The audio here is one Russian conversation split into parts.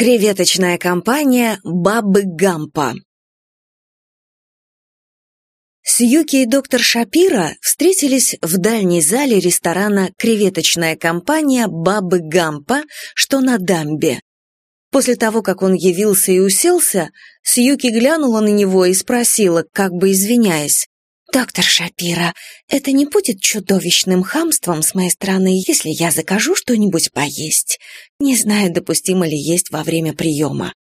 Креветочная компания «Бабы Гампа». Сьюки и доктор Шапира встретились в дальней зале ресторана «Креветочная компания «Бабы Гампа», что на дамбе. После того, как он явился и уселся, Сьюки глянула на него и спросила, как бы извиняясь, «Доктор Шапира, это не будет чудовищным хамством с моей стороны, если я закажу что-нибудь поесть? Не знаю, допустимо ли есть во время приема».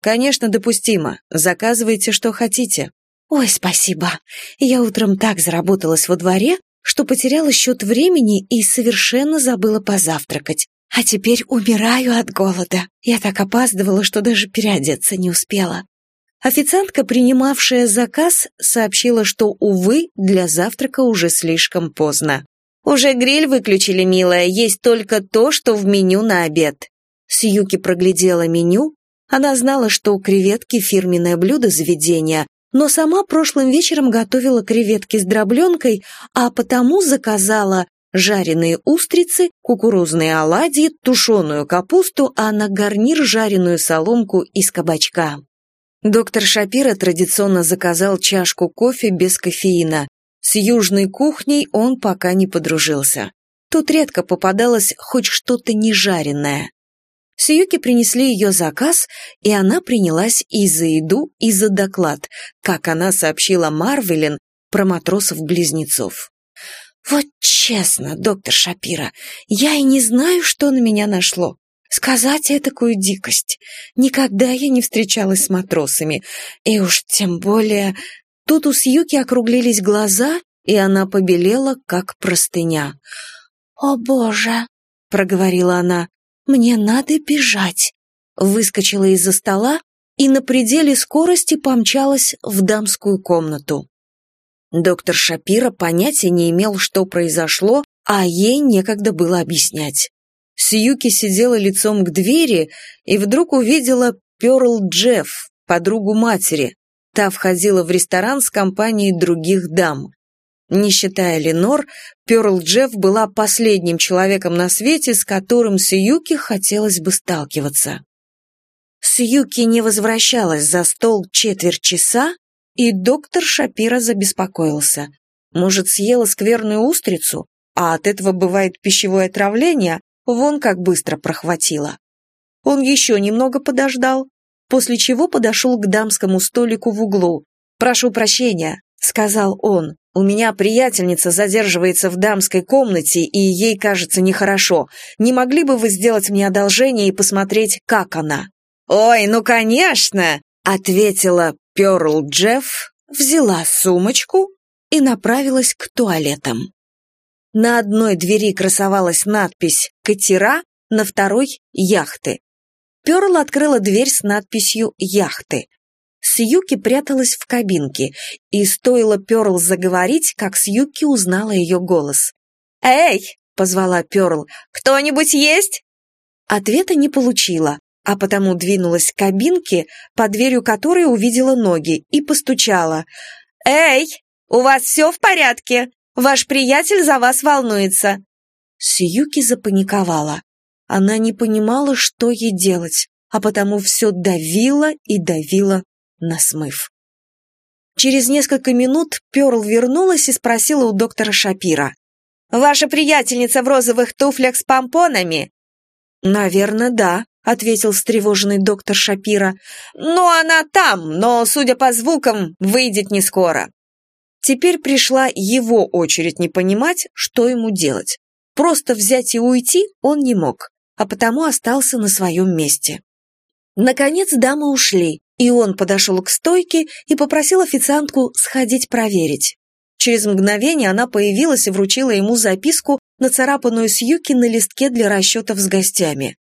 «Конечно, допустимо. Заказывайте, что хотите». «Ой, спасибо. Я утром так заработалась во дворе, что потеряла счет времени и совершенно забыла позавтракать. А теперь умираю от голода. Я так опаздывала, что даже переодеться не успела. Официантка, принимавшая заказ, сообщила, что, увы, для завтрака уже слишком поздно. «Уже гриль выключили, милая, есть только то, что в меню на обед». Сьюки проглядела меню. Она знала, что креветки – фирменное блюдо заведения, но сама прошлым вечером готовила креветки с дробленкой, а потому заказала жареные устрицы, кукурузные оладьи, тушеную капусту, а на гарнир жареную соломку из кабачка. Доктор Шапира традиционно заказал чашку кофе без кофеина. С южной кухней он пока не подружился. Тут редко попадалось хоть что-то нежаренное. Сьюки принесли ее заказ, и она принялась и за еду, и за доклад, как она сообщила Марвелин про матросов-близнецов. «Вот честно, доктор Шапира, я и не знаю, что на меня нашло. Сказать этакую дикость. Никогда я не встречалась с матросами. И уж тем более... Тут у Сьюки округлились глаза, и она побелела, как простыня. «О, Боже!» — проговорила она. «Мне надо бежать!» Выскочила из-за стола и на пределе скорости помчалась в дамскую комнату. Доктор Шапира понятия не имел, что произошло, а ей некогда было объяснять. Сьюки сидела лицом к двери и вдруг увидела Перл Джефф, подругу матери. Та входила в ресторан с компанией других дам. Не считая Ленор, Перл Джефф была последним человеком на свете, с которым Сьюки хотелось бы сталкиваться. Сьюки не возвращалась за стол четверть часа, и доктор Шапира забеспокоился. Может, съела скверную устрицу, а от этого бывает пищевое отравление, Вон как быстро прохватило. Он еще немного подождал, после чего подошел к дамскому столику в углу. «Прошу прощения», — сказал он. «У меня приятельница задерживается в дамской комнате, и ей кажется нехорошо. Не могли бы вы сделать мне одолжение и посмотреть, как она?» «Ой, ну конечно!» — ответила Перл Джефф, взяла сумочку и направилась к туалетам. На одной двери красовалась надпись «Катера», на второй — «Яхты». Перл открыла дверь с надписью «Яхты». Сьюки пряталась в кабинке, и стоило Перл заговорить, как Сьюки узнала ее голос. «Эй!» — позвала Перл. «Кто-нибудь есть?» Ответа не получила, а потому двинулась к кабинке, под дверью которой увидела ноги, и постучала. «Эй, у вас все в порядке? Ваш приятель за вас волнуется». Сьюки запаниковала. Она не понимала, что ей делать, а потому все давила и давила на смыв. Через несколько минут Перл вернулась и спросила у доктора Шапира. «Ваша приятельница в розовых туфлях с помпонами?» «Наверное, да», — ответил встревоженный доктор Шапира. «Ну, она там, но, судя по звукам, выйдет не скоро». Теперь пришла его очередь не понимать, что ему делать. Просто взять и уйти он не мог, а потому остался на своем месте. Наконец дамы ушли, и он подошел к стойке и попросил официантку сходить проверить. Через мгновение она появилась и вручила ему записку, нацарапанную с юки на листке для расчетов с гостями.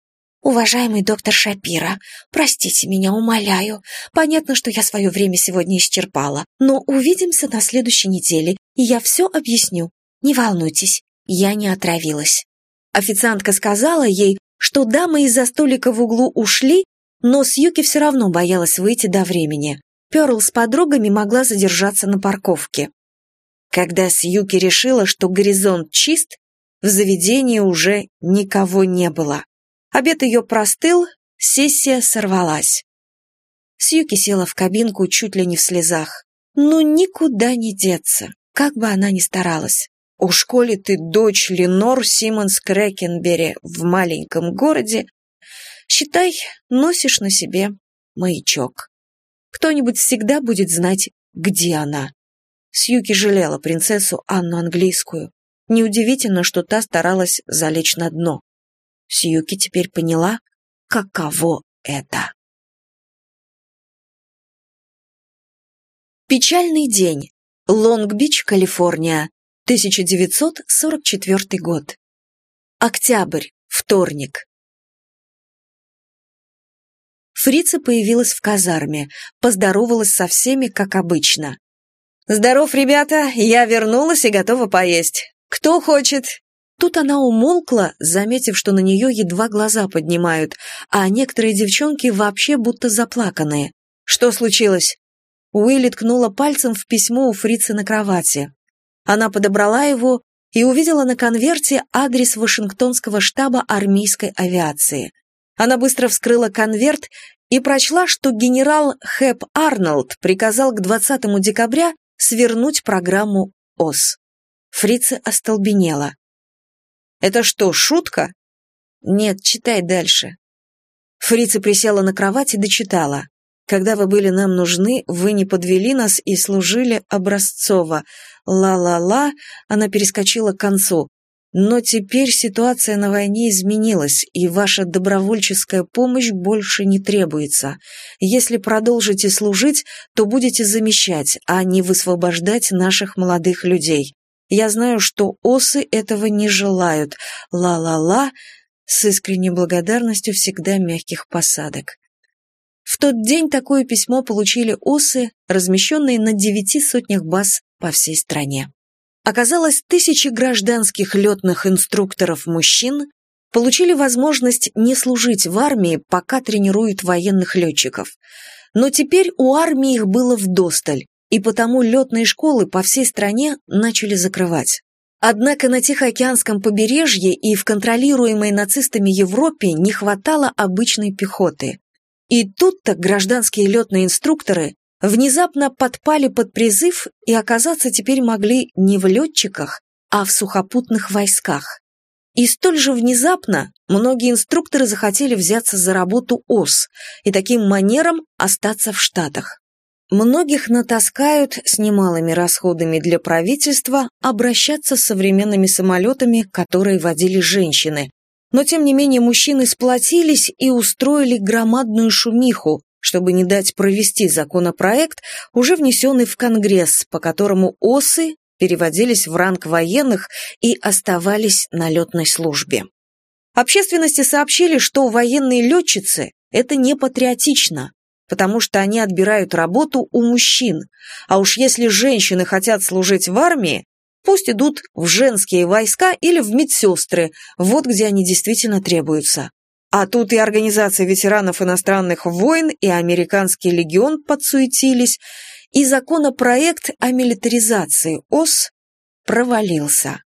«Уважаемый доктор Шапира, простите меня, умоляю. Понятно, что я свое время сегодня исчерпала, но увидимся на следующей неделе, и я все объясню. Не волнуйтесь, я не отравилась». Официантка сказала ей, что дамы из-за столика в углу ушли, но Сьюки все равно боялась выйти до времени. Перл с подругами могла задержаться на парковке. Когда Сьюки решила, что горизонт чист, в заведении уже никого не было. Обед ее простыл, Сессия сорвалась. Сьюки села в кабинку чуть ли не в слезах. Ну, никуда не деться, как бы она ни старалась. У школе ты дочь Ленор Симмонс Крэкенбери в маленьком городе. Считай, носишь на себе маячок. Кто-нибудь всегда будет знать, где она. Сьюки жалела принцессу Анну Английскую. Неудивительно, что та старалась залечь на дно. Сьюки теперь поняла, каково это. Печальный день. Лонг-Бич, Калифорния. 1944 год. Октябрь. Вторник. Фрица появилась в казарме, поздоровалась со всеми, как обычно. «Здоров, ребята, я вернулась и готова поесть. Кто хочет?» Тут она умолкла, заметив, что на нее едва глаза поднимают, а некоторые девчонки вообще будто заплаканные. «Что случилось?» Уилли ткнула пальцем в письмо у фрицы на кровати. Она подобрала его и увидела на конверте адрес Вашингтонского штаба армейской авиации. Она быстро вскрыла конверт и прочла, что генерал Хэп Арнольд приказал к 20 декабря свернуть программу ОС. Фрица остолбенела. Это что, шутка? Нет, читай дальше. Фрица присела на кровать и дочитала. Когда вы были нам нужны, вы не подвели нас и служили образцово. Ла-ла-ла, она перескочила к концу. Но теперь ситуация на войне изменилась, и ваша добровольческая помощь больше не требуется. Если продолжите служить, то будете замещать, а не высвобождать наших молодых людей. Я знаю, что осы этого не желают. Ла-ла-ла, с искренней благодарностью всегда мягких посадок. В тот день такое письмо получили осы, размещенные на девяти сотнях баз по всей стране. Оказалось, тысячи гражданских летных инструкторов-мужчин получили возможность не служить в армии, пока тренируют военных летчиков. Но теперь у армии их было вдосталь, и потому летные школы по всей стране начали закрывать. Однако на Тихоокеанском побережье и в контролируемой нацистами Европе не хватало обычной пехоты. И тут-то гражданские летные инструкторы внезапно подпали под призыв и оказаться теперь могли не в летчиках, а в сухопутных войсках. И столь же внезапно многие инструкторы захотели взяться за работу ОС и таким манером остаться в Штатах. Многих натаскают с немалыми расходами для правительства обращаться с современными самолетами, которые водили женщины. Но тем не менее мужчины сплотились и устроили громадную шумиху, чтобы не дать провести законопроект, уже внесенный в Конгресс, по которому осы переводились в ранг военных и оставались на летной службе. Общественности сообщили, что военные летчицы – это не патриотично, потому что они отбирают работу у мужчин. А уж если женщины хотят служить в армии, пусть идут в женские войска или в медсестры, вот где они действительно требуются. А тут и Организация ветеранов иностранных войн, и Американский легион подсуетились, и законопроект о милитаризации ОС провалился.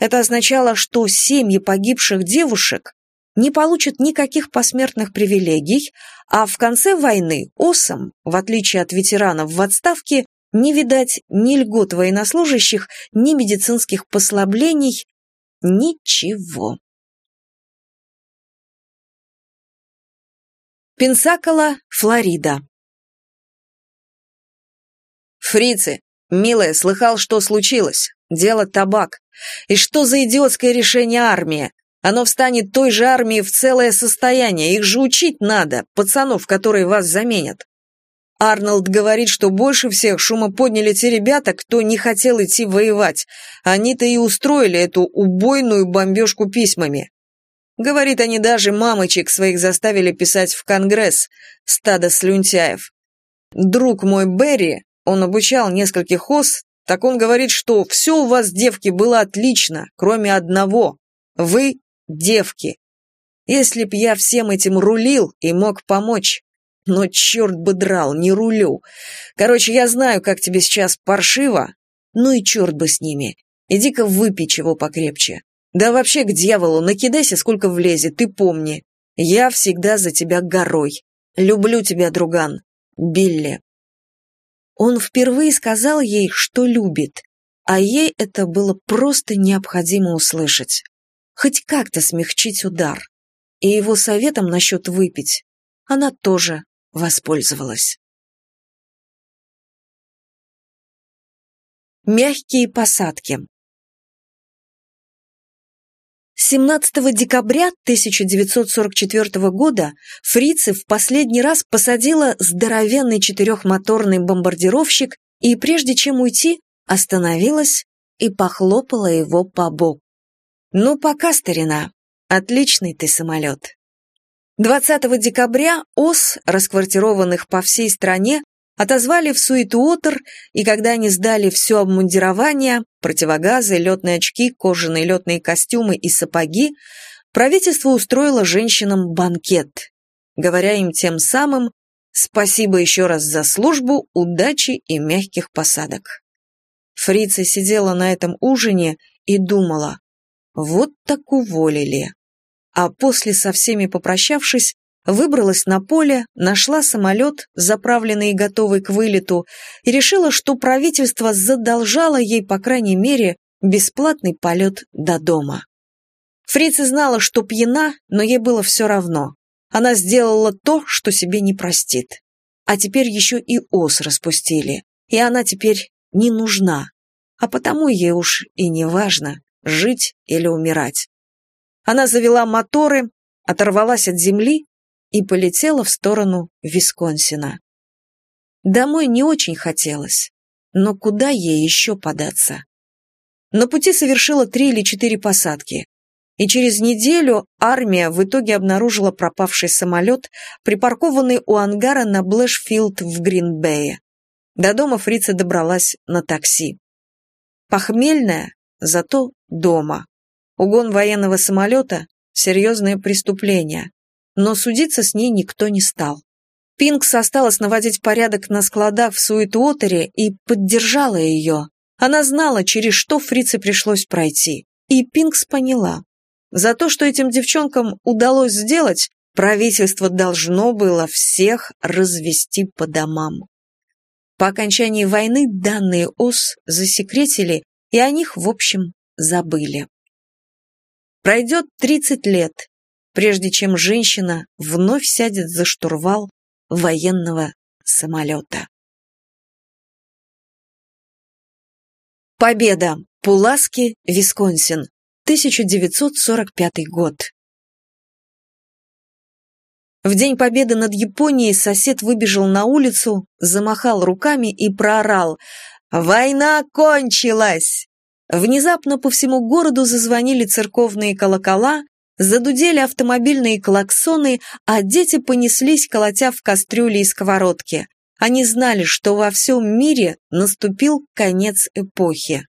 Это означало, что семьи погибших девушек не получат никаких посмертных привилегий, а в конце войны ОСам, в отличие от ветеранов в отставке, не видать ни льгот военнослужащих, ни медицинских послаблений, ничего. Пенсакола, Флорида. Фрицы, милая, слыхал, что случилось. Дело табак. И что за идиотское решение армии? Оно встанет той же армией в целое состояние, их же учить надо, пацанов, которые вас заменят. Арнольд говорит, что больше всех шума подняли те ребята, кто не хотел идти воевать. Они-то и устроили эту убойную бомбежку письмами. Говорит, они даже мамочек своих заставили писать в Конгресс, стадо слюнтяев. Друг мой Берри, он обучал нескольких ос, так он говорит, что все у вас, девки, было отлично, кроме одного. Вы девки. Если б я всем этим рулил и мог помочь. Но черт бы драл, не рулю. Короче, я знаю, как тебе сейчас паршиво. Ну и черт бы с ними. Иди-ка выпей чего покрепче. Да вообще к дьяволу, накидайся, сколько влезет, ты помни. Я всегда за тебя горой. Люблю тебя, друган. Билли». Он впервые сказал ей, что любит, а ей это было просто необходимо услышать. Хоть как-то смягчить удар. И его советом насчет выпить она тоже воспользовалась. Мягкие посадки 17 декабря 1944 года фрицы в последний раз посадила здоровенный четырехмоторный бомбардировщик и, прежде чем уйти, остановилась и похлопала его по боку. «Ну, пока, старина. Отличный ты самолет». 20 декабря ОС, расквартированных по всей стране, Отозвали в Суитуотер, и когда они сдали все обмундирование, противогазы, летные очки, кожаные летные костюмы и сапоги, правительство устроило женщинам банкет, говоря им тем самым «Спасибо еще раз за службу, удачи и мягких посадок». Фрица сидела на этом ужине и думала «Вот так уволили». А после, со всеми попрощавшись, выбралась на поле, нашла самолет, заправленный и готовый к вылету, и решила, что правительство задолжало ей, по крайней мере, бесплатный полет до дома. Фрица знала, что пьяна, но ей было все равно. Она сделала то, что себе не простит. А теперь еще и ос распустили, и она теперь не нужна. А потому ей уж и не важно, жить или умирать. Она завела моторы, оторвалась от земли и полетела в сторону Висконсина. Домой не очень хотелось, но куда ей еще податься? На пути совершила три или четыре посадки, и через неделю армия в итоге обнаружила пропавший самолет, припаркованный у ангара на Блэшфилд в Гринбее. До дома фрица добралась на такси. Похмельная, зато дома. Угон военного самолета – серьезное преступление но судиться с ней никто не стал. Пинкс осталась наводить порядок на складах в Суитуотере и поддержала ее. Она знала, через что фрице пришлось пройти. И Пинкс поняла. За то, что этим девчонкам удалось сделать, правительство должно было всех развести по домам. По окончании войны данные ОС засекретили, и о них, в общем, забыли. Пройдет 30 лет, прежде чем женщина вновь сядет за штурвал военного самолета. Победа. Пуласки, Висконсин. 1945 год. В День Победы над Японией сосед выбежал на улицу, замахал руками и проорал «Война кончилась!». Внезапно по всему городу зазвонили церковные колокола, Задудели автомобильные клаксоны, а дети понеслись, колотя в кастрюли и сковородки. Они знали, что во всем мире наступил конец эпохи.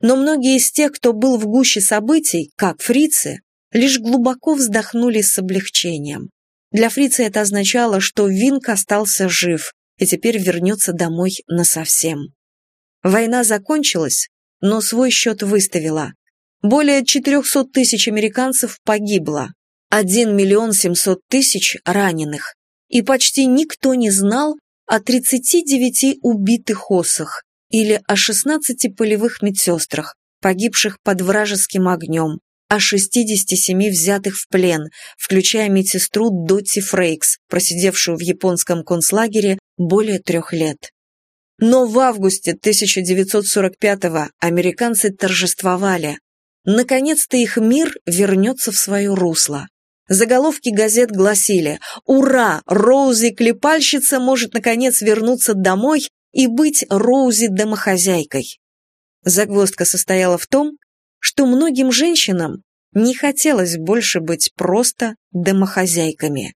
Но многие из тех, кто был в гуще событий, как фрицы, лишь глубоко вздохнули с облегчением. Для фрица это означало, что Винк остался жив и теперь вернется домой насовсем. Война закончилась, но свой счет выставила. Более 400 тысяч американцев погибло, 1 миллион 700 тысяч раненых, и почти никто не знал о 39 убитых осах или о 16 полевых медсестрах, погибших под вражеским огнем, о 67 взятых в плен, включая медсестру Дотти Фрейкс, просидевшую в японском концлагере более трех лет. Но в августе 1945-го американцы торжествовали, Наконец-то их мир вернется в свое русло. Заголовки газет гласили «Ура! Роузи-клепальщица может наконец вернуться домой и быть Роузи-домохозяйкой». Загвоздка состояла в том, что многим женщинам не хотелось больше быть просто домохозяйками.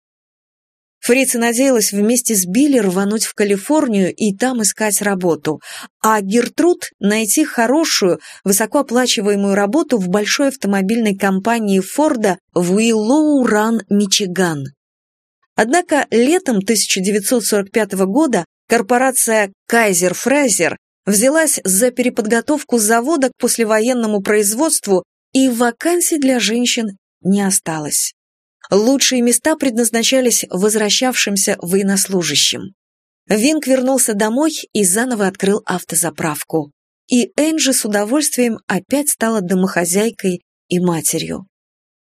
Фрица надеялась вместе с Билли рвануть в Калифорнию и там искать работу, а Гертруд найти хорошую, высокооплачиваемую работу в большой автомобильной компании Форда в Уиллоу-Ран, Мичиган. Однако летом 1945 года корпорация «Кайзер Фрезер» взялась за переподготовку завода к послевоенному производству, и вакансий для женщин не осталось. Лучшие места предназначались возвращавшимся военнослужащим. Винк вернулся домой и заново открыл автозаправку. И Энджи с удовольствием опять стала домохозяйкой и матерью.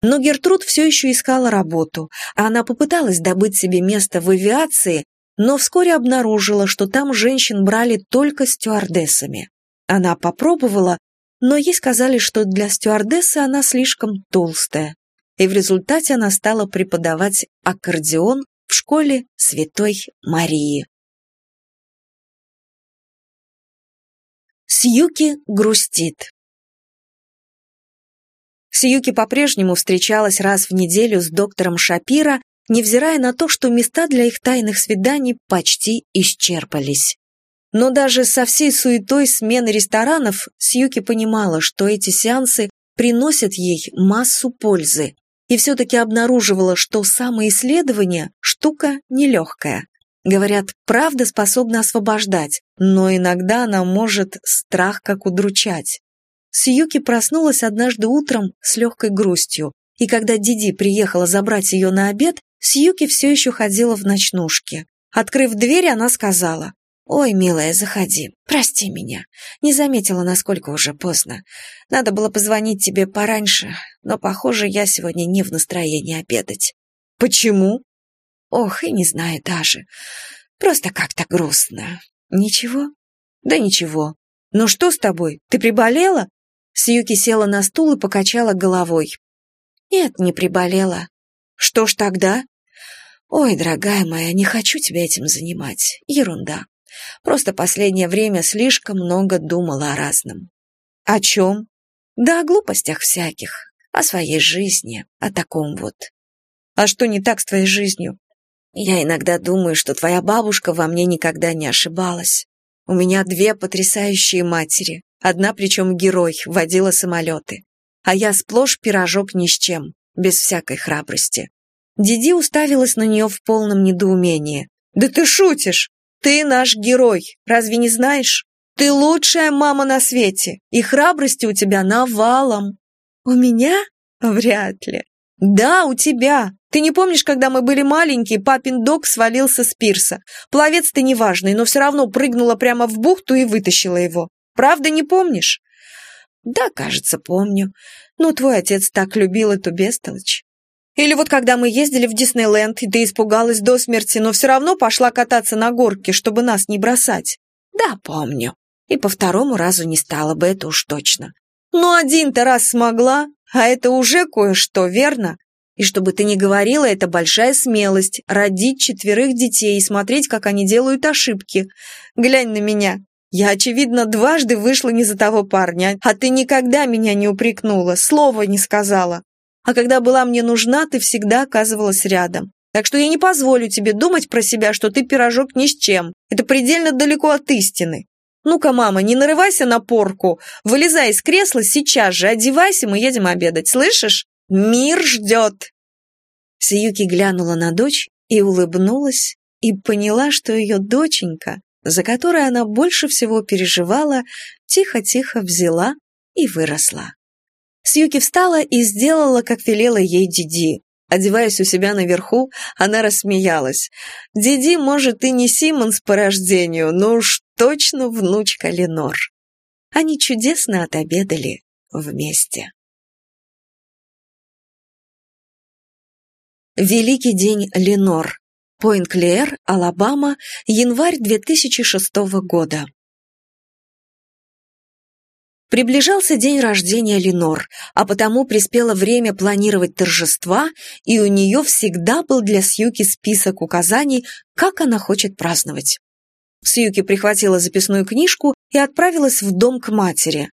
Но Гертруд все еще искала работу, она попыталась добыть себе место в авиации, но вскоре обнаружила, что там женщин брали только стюардессами. Она попробовала, но ей сказали, что для стюардессы она слишком толстая и в результате она стала преподавать аккордеон в школе Святой Марии. Сьюки грустит. Сьюки по-прежнему встречалась раз в неделю с доктором Шапира, невзирая на то, что места для их тайных свиданий почти исчерпались. Но даже со всей суетой смены ресторанов Сьюки понимала, что эти сеансы приносят ей массу пользы, и все-таки обнаруживала, что самоисследование – штука нелегкая. Говорят, правда способна освобождать, но иногда она может страх как удручать. Сьюки проснулась однажды утром с легкой грустью, и когда Диди приехала забрать ее на обед, Сьюки все еще ходила в ночнушке. Открыв дверь, она сказала, «Ой, милая, заходи. Прости меня. Не заметила, насколько уже поздно. Надо было позвонить тебе пораньше, но, похоже, я сегодня не в настроении обедать». «Почему?» «Ох, и не знаю даже. Просто как-то грустно. Ничего?» «Да ничего. Ну что с тобой? Ты приболела?» Сьюки села на стул и покачала головой. «Нет, не приболела. Что ж тогда?» «Ой, дорогая моя, не хочу тебя этим занимать. Ерунда. Просто последнее время слишком много думала о разном. О чем? Да о глупостях всяких, о своей жизни, о таком вот. А что не так с твоей жизнью? Я иногда думаю, что твоя бабушка во мне никогда не ошибалась. У меня две потрясающие матери, одна причем герой, водила самолеты, а я сплошь пирожок ни с чем, без всякой храбрости. Диди уставилась на нее в полном недоумении. «Да ты шутишь! Ты наш герой, разве не знаешь? Ты лучшая мама на свете, и храбрости у тебя навалом. У меня? Вряд ли. Да, у тебя. Ты не помнишь, когда мы были маленькие, папин док свалился с пирса. Пловец ты неважный, но все равно прыгнула прямо в бухту и вытащила его. Правда, не помнишь? Да, кажется, помню. Но твой отец так любил эту бестолочь. Или вот когда мы ездили в Диснейленд, и ты испугалась до смерти, но все равно пошла кататься на горке, чтобы нас не бросать. Да, помню. И по второму разу не стало бы, это уж точно. Но один-то раз смогла, а это уже кое-что, верно? И чтобы ты не говорила, это большая смелость – родить четверых детей и смотреть, как они делают ошибки. Глянь на меня. Я, очевидно, дважды вышла не за того парня, а ты никогда меня не упрекнула, слова не сказала а когда была мне нужна, ты всегда оказывалась рядом. Так что я не позволю тебе думать про себя, что ты пирожок ни с чем. Это предельно далеко от истины. Ну-ка, мама, не нарывайся на порку. Вылезай из кресла сейчас же, одевайся, мы едем обедать, слышишь? Мир ждет!» Сиюки глянула на дочь и улыбнулась, и поняла, что ее доченька, за которой она больше всего переживала, тихо-тихо взяла и выросла. Сьюки встала и сделала, как велела ей Диди. Одеваясь у себя наверху, она рассмеялась. Диди, может, и не Симмонс по рождению, но уж точно внучка Ленор. Они чудесно отобедали вместе. Великий день Ленор. Пойнт-Клеер, Алабама, январь 2006 года. Приближался день рождения Ленор, а потому приспело время планировать торжества, и у нее всегда был для Сьюки список указаний, как она хочет праздновать. Сьюки прихватила записную книжку и отправилась в дом к матери.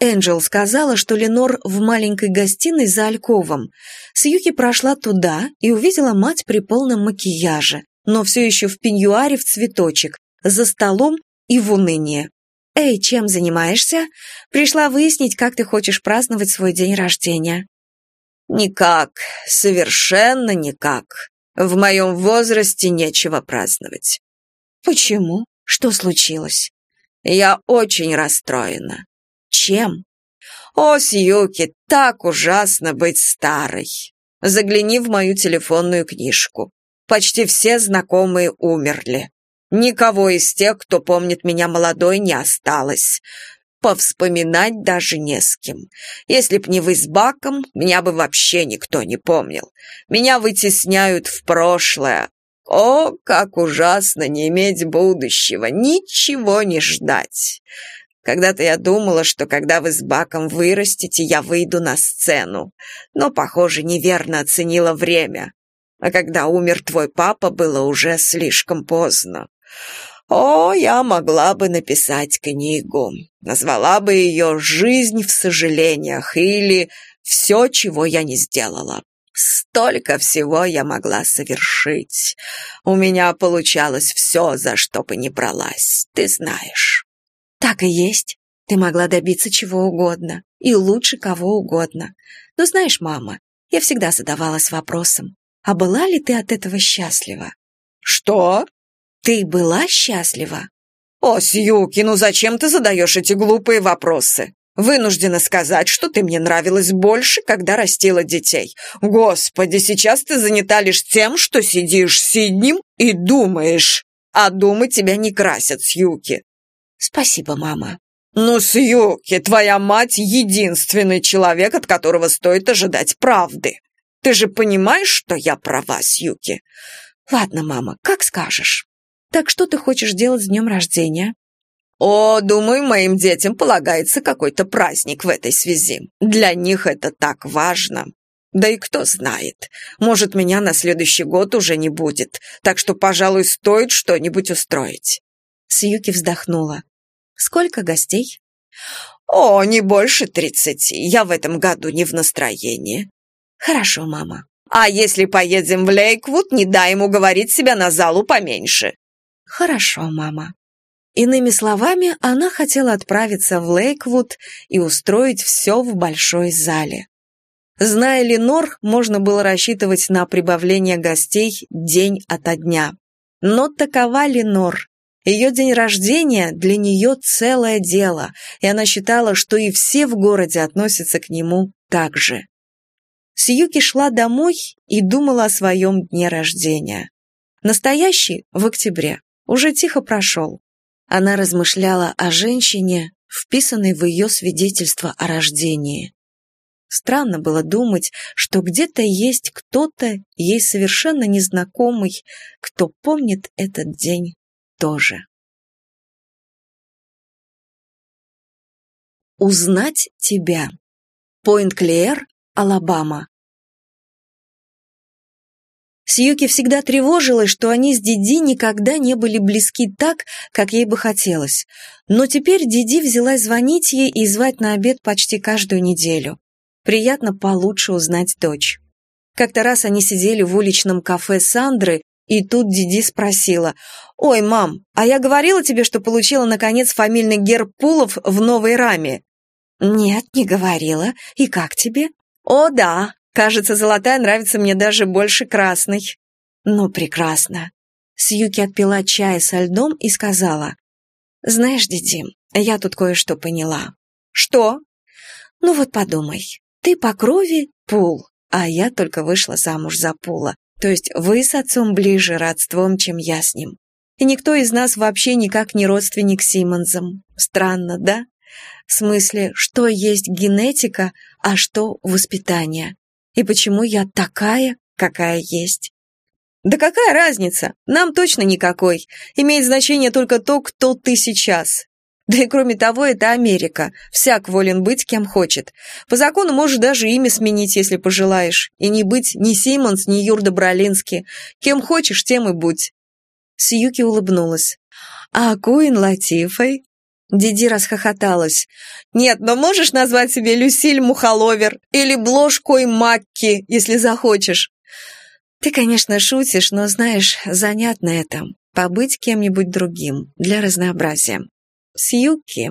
Энджел сказала, что Ленор в маленькой гостиной за Альковом. Сьюки прошла туда и увидела мать при полном макияже, но все еще в пеньюаре в цветочек, за столом и в унынии. «Эй, чем занимаешься? Пришла выяснить, как ты хочешь праздновать свой день рождения». «Никак, совершенно никак. В моем возрасте нечего праздновать». «Почему? Что случилось?» «Я очень расстроена». «Чем?» «О, Сьюки, так ужасно быть старой. Загляни в мою телефонную книжку. Почти все знакомые умерли. Никого из тех, кто помнит меня молодой, не осталось. Повспоминать даже не с кем. Если б не вы с Баком, меня бы вообще никто не помнил. Меня вытесняют в прошлое. О, как ужасно не иметь будущего, ничего не ждать. Когда-то я думала, что когда вы с Баком вырастете, я выйду на сцену. Но, похоже, неверно оценила время. А когда умер твой папа, было уже слишком поздно. О, я могла бы написать книгу. Назвала бы ее «Жизнь в сожалениях» или «Все, чего я не сделала». Столько всего я могла совершить. У меня получалось все, за что бы не бралась, ты знаешь. Так и есть. Ты могла добиться чего угодно, и лучше кого угодно. Но знаешь, мама, я всегда задавалась вопросом, а была ли ты от этого счастлива? Что? Ты была счастлива? О, Сьюки, ну зачем ты задаешь эти глупые вопросы? Вынуждена сказать, что ты мне нравилась больше, когда растила детей. Господи, сейчас ты занята лишь тем, что сидишь сиднем и думаешь. А думы тебя не красят, Сьюки. Спасибо, мама. Ну, Сьюки, твоя мать — единственный человек, от которого стоит ожидать правды. Ты же понимаешь, что я права, Сьюки? Ладно, мама, как скажешь. Так что ты хочешь делать с днем рождения? О, думаю, моим детям полагается какой-то праздник в этой связи. Для них это так важно. Да и кто знает, может, меня на следующий год уже не будет, так что, пожалуй, стоит что-нибудь устроить. Сьюки вздохнула. Сколько гостей? О, не больше тридцати. Я в этом году не в настроении. Хорошо, мама. А если поедем в Лейквуд, не дай ему говорить себя на залу поменьше. «Хорошо, мама». Иными словами, она хотела отправиться в Лейквуд и устроить все в большой зале. Зная Ленор, можно было рассчитывать на прибавление гостей день ото дня. Но такова Ленор. Ее день рождения для нее целое дело, и она считала, что и все в городе относятся к нему так же. Сьюки шла домой и думала о своем дне рождения. Настоящий в октябре уже тихо прошел. Она размышляла о женщине, вписанной в ее свидетельство о рождении. Странно было думать, что где-то есть кто-то, ей совершенно незнакомый, кто помнит этот день тоже. Узнать тебя. Пойнт-Клеер, Алабама. Сьюки всегда тревожилась, что они с Диди никогда не были близки так, как ей бы хотелось. Но теперь Диди взялась звонить ей и звать на обед почти каждую неделю. Приятно получше узнать дочь. Как-то раз они сидели в уличном кафе Сандры, и тут Диди спросила, «Ой, мам, а я говорила тебе, что получила, наконец, фамильный герб Пулов в новой раме?» «Нет, не говорила. И как тебе?» «О, да, Кажется, золотая нравится мне даже больше красной». «Ну, прекрасно». Сьюки отпила чай со льдом и сказала. «Знаешь, Диди, я тут кое-что поняла». «Что?» «Ну вот подумай. Ты по крови Пул, а я только вышла замуж за Пула. То есть вы с отцом ближе родством, чем я с ним. И никто из нас вообще никак не родственник Симмонсом. Странно, да? В смысле, что есть генетика, а что воспитание? И почему я такая, какая есть? Да какая разница? Нам точно никакой. Имеет значение только то, кто ты сейчас. Да и кроме того, это Америка. Всяк волен быть кем хочет. По закону можешь даже имя сменить, если пожелаешь. И не быть ни Симмонс, ни Юрда Бролински. Кем хочешь, тем и будь. Сьюки улыбнулась. А Куин Латифой? Диди расхохоталась. «Нет, но можешь назвать себе Люсиль Мухоловер или Бложкой Макки, если захочешь». «Ты, конечно, шутишь, но, знаешь, занятно это. Побыть кем-нибудь другим, для разнообразия. Сьюки.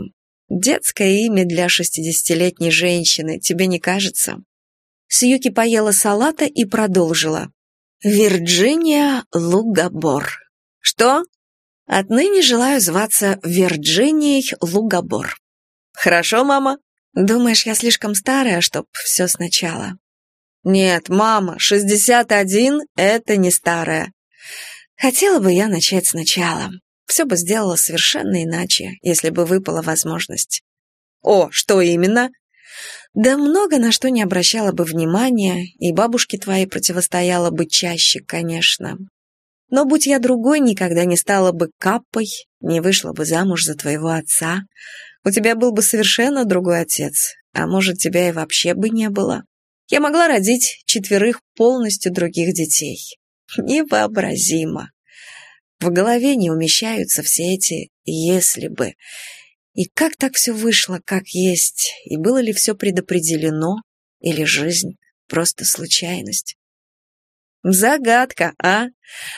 Детское имя для шестидесятилетней женщины, тебе не кажется?» Сьюки поела салата и продолжила. «Вирджиния Лугабор». «Что?» Отныне желаю зваться Вирджинией Лугабор. Хорошо, мама. Думаешь, я слишком старая, чтоб все сначала? Нет, мама, 61 — это не старая. Хотела бы я начать сначала. Все бы сделала совершенно иначе, если бы выпала возможность. О, что именно? Да много на что не обращала бы внимания, и бабушке твоей противостояла бы чаще, конечно. Но будь я другой, никогда не стала бы каппой, не вышла бы замуж за твоего отца. У тебя был бы совершенно другой отец, а может, тебя и вообще бы не было. Я могла родить четверых полностью других детей. Невообразимо. В голове не умещаются все эти «если бы». И как так все вышло, как есть, и было ли все предопределено, или жизнь просто случайность? Загадка, а?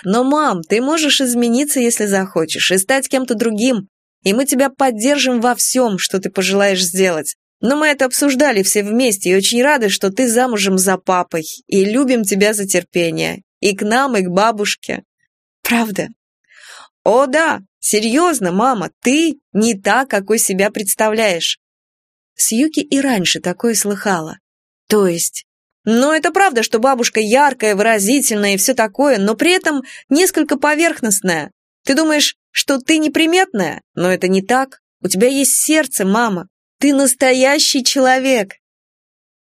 Но, мам, ты можешь измениться, если захочешь, и стать кем-то другим, и мы тебя поддержим во всем, что ты пожелаешь сделать. Но мы это обсуждали все вместе и очень рады, что ты замужем за папой, и любим тебя за терпение. И к нам, и к бабушке. Правда? О, да, серьезно, мама, ты не та, какой себя представляешь. Сьюки и раньше такое слыхала. То есть... Но это правда, что бабушка яркая, выразительная и все такое, но при этом несколько поверхностная. Ты думаешь, что ты неприметная? Но это не так. У тебя есть сердце, мама. Ты настоящий человек!»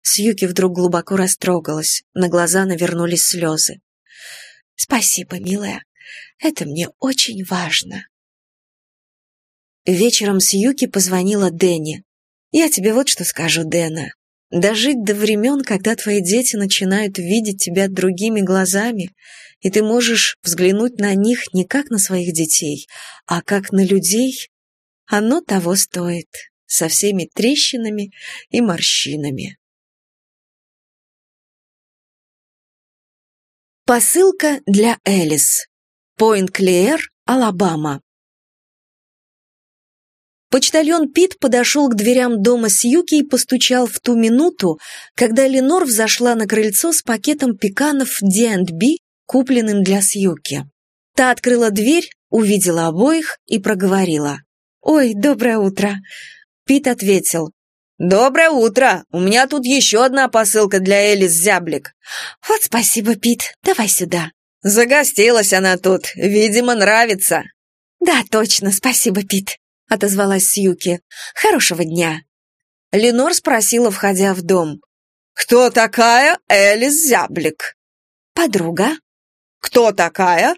Сьюки вдруг глубоко растрогалась, на глаза навернулись слезы. «Спасибо, милая, это мне очень важно». Вечером Сьюки позвонила Дэнни. «Я тебе вот что скажу, Дэна. Дожить до времен, когда твои дети начинают видеть тебя другими глазами, и ты можешь взглянуть на них не как на своих детей, а как на людей, оно того стоит» со всеми трещинами и морщинами. Посылка для Элис. Пойнт-Клеер, Алабама. Почтальон Пит подошел к дверям дома Сьюки и постучал в ту минуту, когда Ленор взошла на крыльцо с пакетом пеканов D&B, купленным для Сьюки. Та открыла дверь, увидела обоих и проговорила. «Ой, доброе утро. Пит ответил. «Доброе утро! У меня тут еще одна посылка для Элис Зяблик». «Вот спасибо, Пит. Давай сюда». «Загостилась она тут. Видимо, нравится». «Да, точно. Спасибо, Пит», — отозвалась Сьюки. «Хорошего дня». Ленор спросила, входя в дом. «Кто такая Элис Зяблик?» «Подруга». «Кто такая?»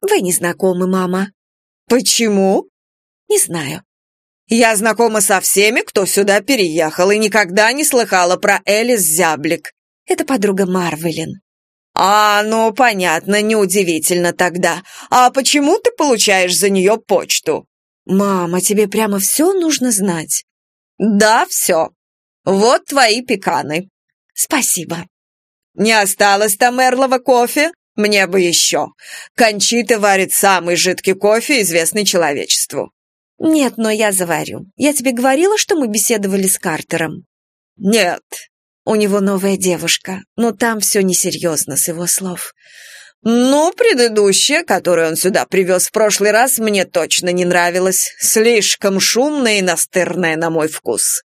«Вы не знакомы, мама». «Почему?» «Не знаю. Я знакома со всеми, кто сюда переехал, и никогда не слыхала про Элис Зяблик. Это подруга Марвелин. А, ну, понятно, неудивительно тогда. А почему ты получаешь за нее почту? Мама, тебе прямо все нужно знать. Да, все. Вот твои пеканы. Спасибо. Не осталось там эрлова кофе? Мне бы еще. Кончита варит самый жидкий кофе, известный человечеству. «Нет, но я заварю. Я тебе говорила, что мы беседовали с Картером?» «Нет». У него новая девушка, но там все несерьезно с его слов. «Ну, предыдущая, которую он сюда привез в прошлый раз, мне точно не нравилась. Слишком шумная и настырная на мой вкус».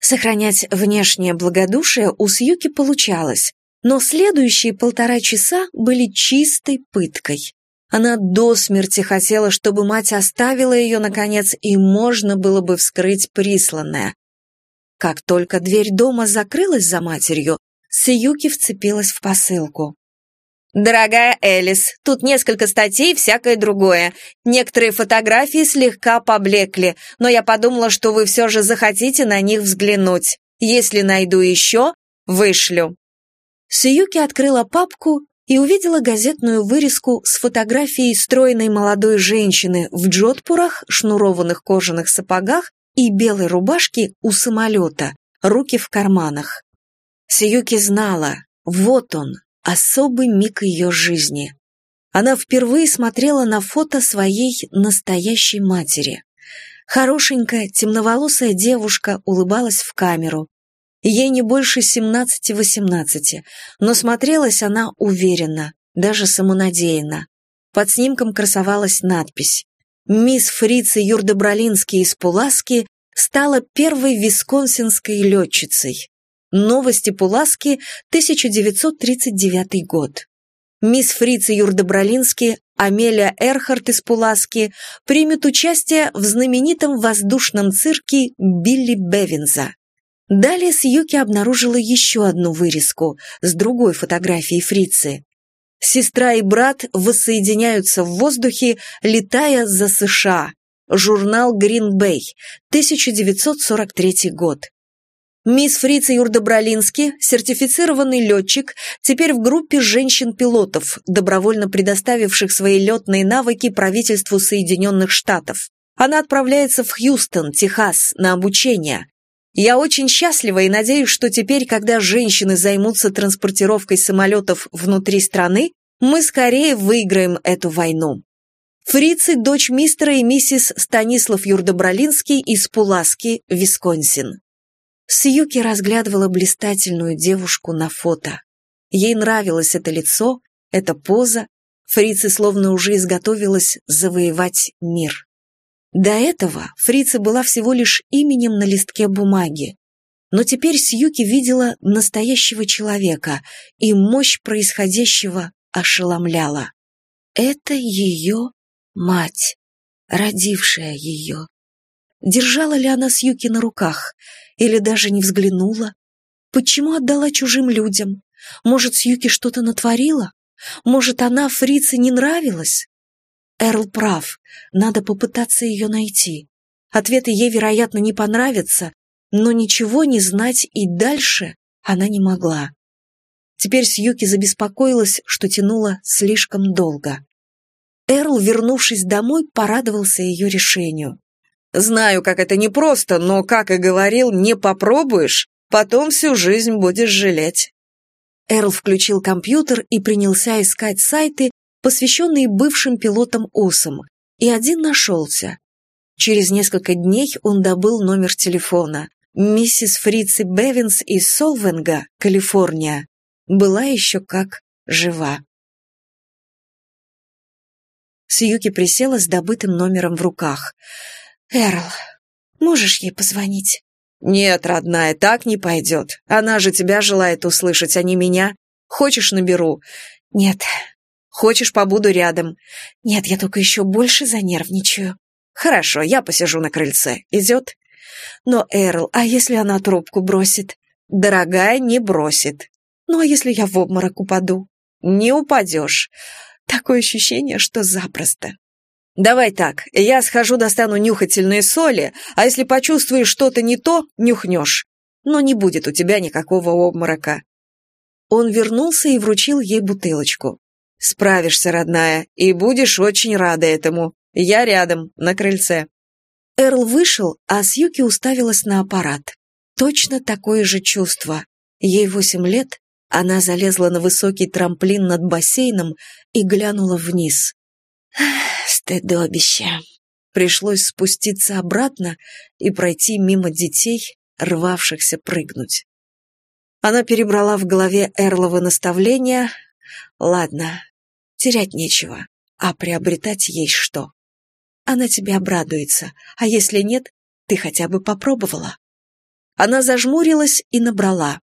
Сохранять внешнее благодушие у Сьюки получалось, но следующие полтора часа были чистой пыткой. Она до смерти хотела, чтобы мать оставила ее, наконец, и можно было бы вскрыть присланное. Как только дверь дома закрылась за матерью, Сиюки вцепилась в посылку. «Дорогая Элис, тут несколько статей и всякое другое. Некоторые фотографии слегка поблекли, но я подумала, что вы все же захотите на них взглянуть. Если найду еще, вышлю». Сиюки открыла папку и увидела газетную вырезку с фотографией стройной молодой женщины в джодпурах, шнурованных кожаных сапогах и белой рубашке у самолета, руки в карманах. Сиюки знала, вот он, особый миг ее жизни. Она впервые смотрела на фото своей настоящей матери. Хорошенькая, темноволосая девушка улыбалась в камеру, Ей не больше 17-18, но смотрелась она уверенно, даже самонадеянно. Под снимком красовалась надпись «Мисс Фрица Юрдобролинский из Пуласки стала первой висконсинской летчицей». Новости Пуласки, 1939 год. Мисс Фрица Юрдобролински, Амелия Эрхарт из Пуласки примет участие в знаменитом воздушном цирке Билли Бевинза. Далее Сьюки обнаружила еще одну вырезку с другой фотографией Фрицы. Сестра и брат воссоединяются в воздухе, летая за США. Журнал Bay, 1943 год. Мисс Фрица Юрдобролински, сертифицированный летчик, теперь в группе женщин-пилотов, добровольно предоставивших свои летные навыки правительству Соединенных Штатов. Она отправляется в Хьюстон, Техас, на обучение. Я очень счастлива и надеюсь, что теперь, когда женщины займутся транспортировкой самолетов внутри страны, мы скорее выиграем эту войну. Фрицы – дочь мистера и миссис Станислав Юрдобролинский из Пуласки, Висконсин. Сьюки разглядывала блистательную девушку на фото. Ей нравилось это лицо, эта поза. Фрицы словно уже изготовилась завоевать мир. До этого Фрица была всего лишь именем на листке бумаги. Но теперь Сьюки видела настоящего человека, и мощь происходящего ошеломляла. Это ее мать, родившая ее. Держала ли она Сьюки на руках? Или даже не взглянула? Почему отдала чужим людям? Может, Сьюки что-то натворила? Может, она фрице не нравилась? Эрл прав, надо попытаться ее найти. Ответы ей, вероятно, не понравятся, но ничего не знать и дальше она не могла. Теперь Сьюки забеспокоилась, что тянула слишком долго. Эрл, вернувшись домой, порадовался ее решению. «Знаю, как это непросто, но, как и говорил, не попробуешь, потом всю жизнь будешь жалеть». Эрл включил компьютер и принялся искать сайты, посвященные бывшим пилотам ОСом, и один нашелся. Через несколько дней он добыл номер телефона. Миссис Фрицы Бевинс из Солвенга, Калифорния, была еще как жива. Сьюки присела с добытым номером в руках. «Эрл, можешь ей позвонить?» «Нет, родная, так не пойдет. Она же тебя желает услышать, а не меня. Хочешь, наберу?» «Нет, Хочешь, побуду рядом?» «Нет, я только еще больше занервничаю». «Хорошо, я посижу на крыльце. Идет?» «Но, Эрл, а если она трубку бросит?» «Дорогая, не бросит». «Ну, а если я в обморок упаду?» «Не упадешь». Такое ощущение, что запросто. «Давай так, я схожу достану нюхательные соли, а если почувствуешь что-то не то, нюхнешь. Но не будет у тебя никакого обморока». Он вернулся и вручил ей бутылочку. Справишься, родная, и будешь очень рада этому. Я рядом, на крыльце». Эрл вышел, а Сьюки уставилась на аппарат. Точно такое же чувство. Ей восемь лет, она залезла на высокий трамплин над бассейном и глянула вниз. Стыдобище. Пришлось спуститься обратно и пройти мимо детей, рвавшихся прыгнуть. Она перебрала в голове Эрлова наставления. Ладно, Терять нечего, а приобретать есть что. Она тебе обрадуется, а если нет, ты хотя бы попробовала. Она зажмурилась и набрала.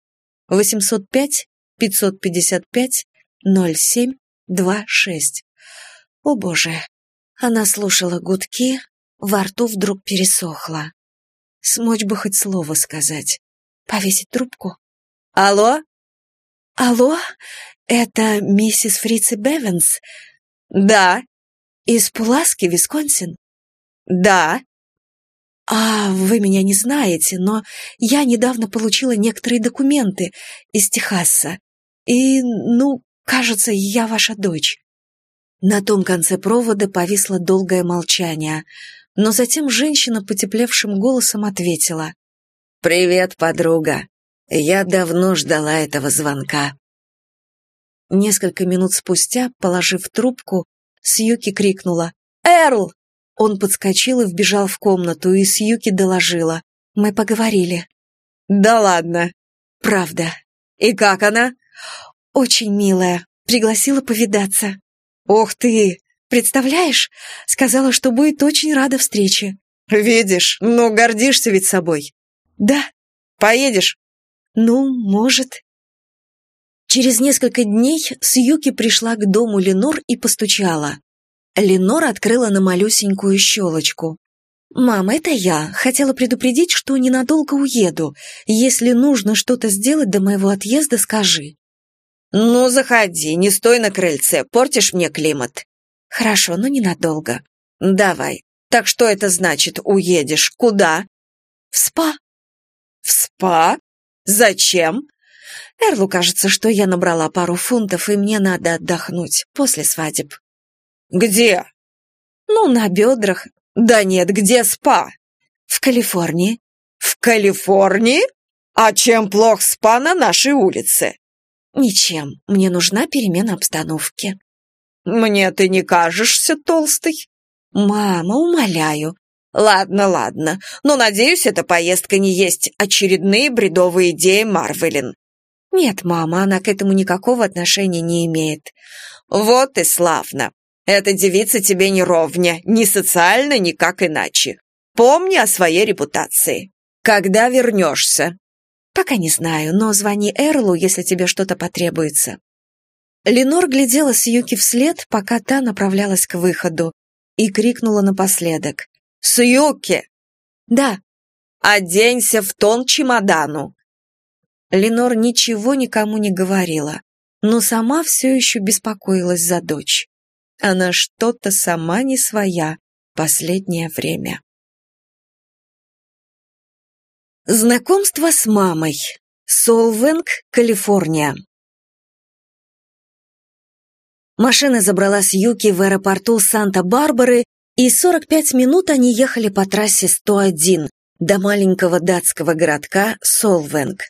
805 555 07 26. О боже! Она слушала гудки, во рту вдруг пересохло. Смочь бы хоть слово сказать. Повесить трубку? Алло? Алло? «Это миссис Фрицы Бевенс?» «Да». «Из Пуласки, Висконсин?» «Да». «А, вы меня не знаете, но я недавно получила некоторые документы из Техаса. И, ну, кажется, я ваша дочь». На том конце провода повисло долгое молчание, но затем женщина потеплевшим голосом ответила. «Привет, подруга. Я давно ждала этого звонка». Несколько минут спустя, положив трубку, Сьюки крикнула «Эрл!». Он подскочил и вбежал в комнату, и Сьюки доложила. «Мы поговорили». «Да ладно». «Правда». «И как она?» «Очень милая. Пригласила повидаться». «Ох ты! Представляешь? Сказала, что будет очень рада встрече». «Видишь, но гордишься ведь собой». «Да». «Поедешь?» Ну, может. Через несколько дней Сьюки пришла к дому Ленор и постучала. Ленор открыла на малюсенькую щелочку. «Мам, это я. Хотела предупредить, что ненадолго уеду. Если нужно что-то сделать до моего отъезда, скажи». «Ну, заходи, не стой на крыльце, портишь мне климат». «Хорошо, но ненадолго». «Давай. Так что это значит, уедешь? Куда?» «В спа». «В спа? Зачем?» Эрлу кажется, что я набрала пару фунтов, и мне надо отдохнуть после свадеб. «Где?» «Ну, на бедрах». «Да нет, где спа?» «В Калифорнии». «В Калифорнии? А чем плох спа на нашей улице?» «Ничем. Мне нужна перемена обстановки». «Мне ты не кажешься толстой?» «Мама, умоляю». «Ладно, ладно, но, надеюсь, эта поездка не есть очередные бредовые идеи Марвелин. «Нет, мама, она к этому никакого отношения не имеет». «Вот и славно. Эта девица тебе не ровня, ни социально, ни как иначе. Помни о своей репутации. Когда вернешься?» «Пока не знаю, но звони Эрлу, если тебе что-то потребуется». Ленор глядела Сьюки вслед, пока та направлялась к выходу, и крикнула напоследок. «Сьюки!» «Да». «Оденься в тон чемодану. Ленор ничего никому не говорила, но сама все еще беспокоилась за дочь. Она что-то сама не своя последнее время. Знакомство с мамой. Солвенг, Калифорния. Машина забрала с Юки в аэропорту Санта-Барбары, и 45 минут они ехали по трассе 101 до маленького датского городка Солвенг.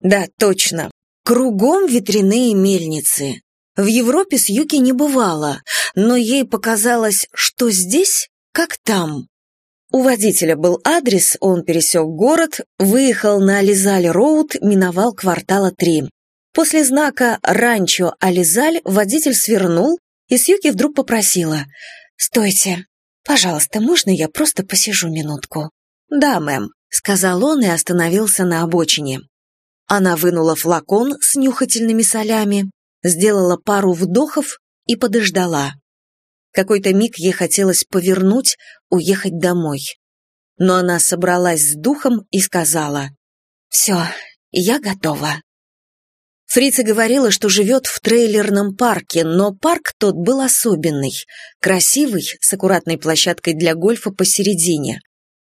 Да, точно. Кругом ветряные мельницы. В Европе с Юки не бывало, но ей показалось, что здесь, как там. У водителя был адрес, он пересек город, выехал на Ализаль-Роуд, миновал квартала 3. После знака «Ранчо Ализаль» водитель свернул, и Сьюки вдруг попросила «Стойте, пожалуйста, можно я просто посижу минутку?» «Да, мэм», — сказал он и остановился на обочине. Она вынула флакон с нюхательными солями, сделала пару вдохов и подождала. Какой-то миг ей хотелось повернуть, уехать домой. Но она собралась с духом и сказала «Все, я готова». Фрица говорила, что живет в трейлерном парке, но парк тот был особенный, красивый, с аккуратной площадкой для гольфа посередине.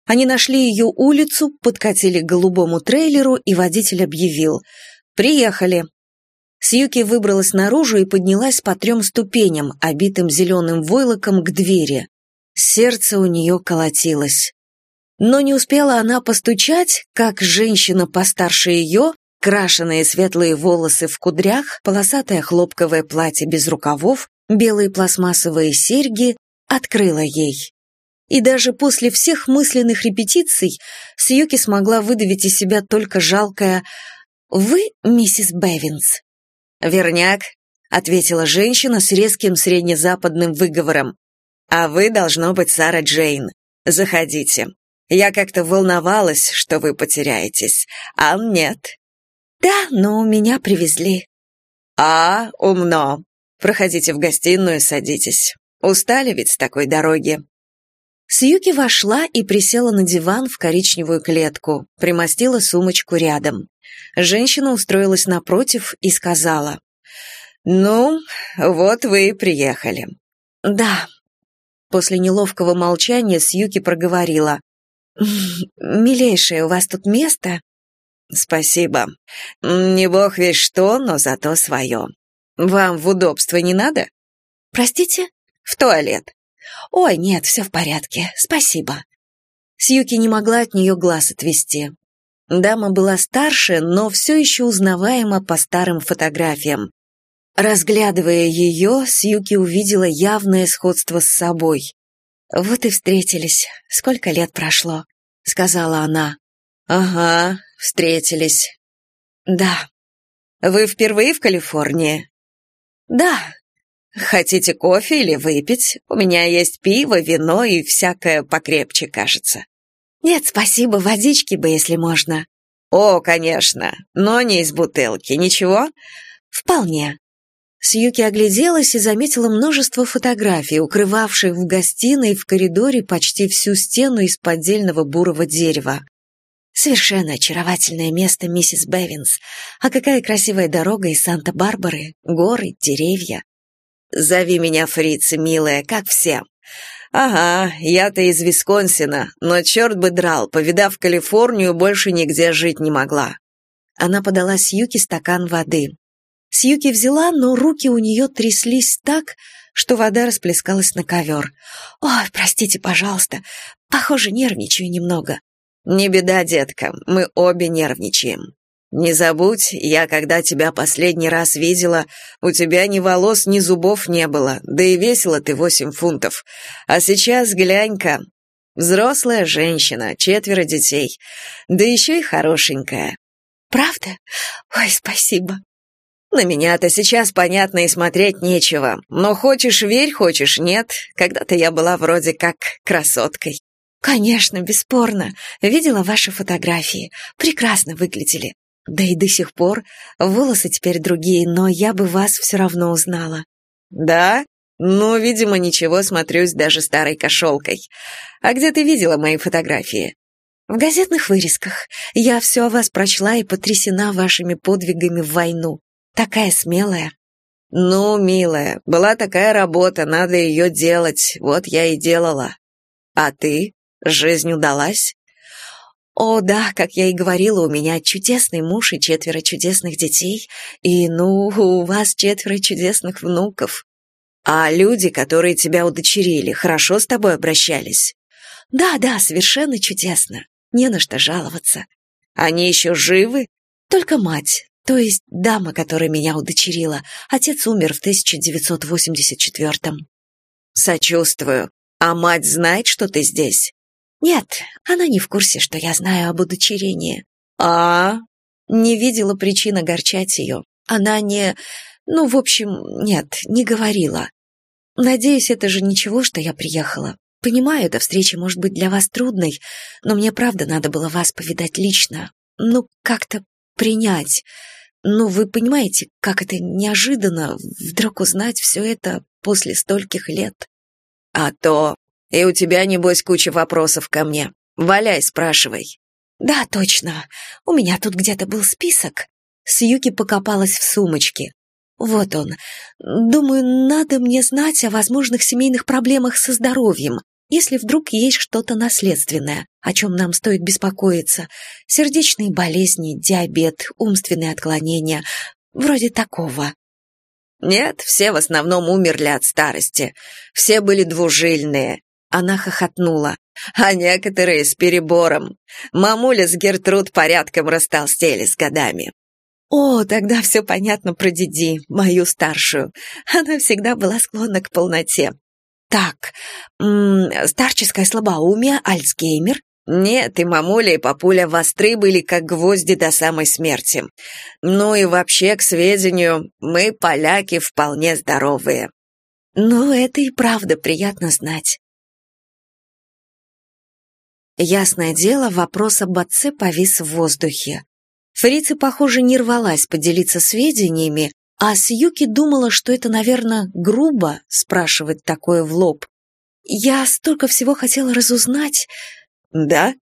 Они нашли ее улицу, подкатили к голубому трейлеру, и водитель объявил «Приехали». Сьюки выбралась наружу и поднялась по трем ступеням, обитым зеленым войлоком, к двери. Сердце у нее колотилось. Но не успела она постучать, как женщина постарше ее, крашеные светлые волосы в кудрях, полосатое хлопковое платье без рукавов, белые пластмассовые серьги, открыла ей. И даже после всех мысленных репетиций Сьюки смогла выдавить из себя только жалкое «Вы, миссис Бевинс?» «Верняк», — ответила женщина с резким среднезападным выговором. «А вы, должно быть, Сара Джейн. Заходите. Я как-то волновалась, что вы потеряетесь, а нет». «Да, но меня привезли». «А, умно. Проходите в гостиную, садитесь. Устали ведь с такой дороги?» Сьюки вошла и присела на диван в коричневую клетку, примостила сумочку рядом. Женщина устроилась напротив и сказала, «Ну, вот вы и приехали». «Да». После неловкого молчания Сьюки проговорила, «Милейшее, у вас тут место?» «Спасибо. Не бог весь что, но зато свое. Вам в удобство не надо?» «Простите?» «В туалет». «Ой, нет, все в порядке, спасибо». Сьюки не могла от нее глаз отвести. Дама была старше, но все еще узнаваема по старым фотографиям. Разглядывая ее, Сьюки увидела явное сходство с собой. «Вот и встретились. Сколько лет прошло?» — сказала она. «Ага, встретились». «Да». «Вы впервые в Калифорнии?» «Да, Хотите кофе или выпить? У меня есть пиво, вино и всякое покрепче, кажется. Нет, спасибо, водички бы, если можно. О, конечно, но не из бутылки. Ничего? Вполне. Сьюки огляделась и заметила множество фотографий, укрывавших в гостиной и в коридоре почти всю стену из поддельного бурого дерева. Совершенно очаровательное место, миссис Бевинс. А какая красивая дорога из Санта-Барбары, горы, деревья. Зови меня фрица, милая, как все. Ага, я-то из Висконсина, но черт бы драл, повидав Калифорнию, больше нигде жить не могла. Она подала Сьюки стакан воды. Сьюки взяла, но руки у нее тряслись так, что вода расплескалась на ковер. «Ой, простите, пожалуйста, похоже, нервничаю немного». «Не беда, детка, мы обе нервничаем. Не забудь, я когда тебя последний раз видела, у тебя ни волос, ни зубов не было, да и весила ты восемь фунтов. А сейчас глянь-ка, взрослая женщина, четверо детей, да еще и хорошенькая». «Правда? Ой, спасибо». На меня-то сейчас понятно и смотреть нечего. Но хочешь верь, хочешь нет. Когда-то я была вроде как красоткой. Конечно, бесспорно. Видела ваши фотографии. Прекрасно выглядели. Да и до сих пор. Волосы теперь другие, но я бы вас все равно узнала. Да? Ну, видимо, ничего, смотрюсь даже старой кошелкой. А где ты видела мои фотографии? В газетных вырезках. Я все о вас прочла и потрясена вашими подвигами в войну. Такая смелая. Ну, милая, была такая работа, надо ее делать, вот я и делала. А ты? Жизнь удалась? О, да, как я и говорила, у меня чудесный муж и четверо чудесных детей, и, ну, у вас четверо чудесных внуков. А люди, которые тебя удочерили, хорошо с тобой обращались? Да, да, совершенно чудесно. Не на что жаловаться. Они еще живы? Только мать. То есть дама, которая меня удочерила. Отец умер в 1984-м. Сочувствую. А мать знает, что ты здесь? Нет, она не в курсе, что я знаю об удочерении. А? Не видела причин огорчать ее. Она не... Ну, в общем, нет, не говорила. Надеюсь, это же ничего, что я приехала. Понимаю, эта встреча может быть для вас трудной, но мне правда надо было вас повидать лично. Ну, как-то принять. Ну, вы понимаете, как это неожиданно вдруг узнать все это после стольких лет. А то... И у тебя, небось, куча вопросов ко мне. Валяй, спрашивай. Да, точно. У меня тут где-то был список. Сьюки покопалась в сумочке. Вот он. Думаю, надо мне знать о возможных семейных проблемах со здоровьем если вдруг есть что-то наследственное, о чем нам стоит беспокоиться, сердечные болезни, диабет, умственные отклонения, вроде такого. Нет, все в основном умерли от старости. Все были двужильные. Она хохотнула. А некоторые с перебором. Мамуля с Гертруд порядком растолстели с годами. О, тогда все понятно про Диди, мою старшую. Она всегда была склонна к полноте. Так, м старческое слабоумие, Альцгеймер. Нет, и мамуля, и папуля востры были как гвозди до самой смерти. Ну и вообще, к сведению, мы, поляки, вполне здоровые. Ну, это и правда приятно знать. Ясное дело, вопрос об отце повис в воздухе. Фрица, похоже, не рвалась поделиться сведениями, а Сьюки думала, что это, наверное, грубо спрашивать такое в лоб. Я столько всего хотела разузнать. Да?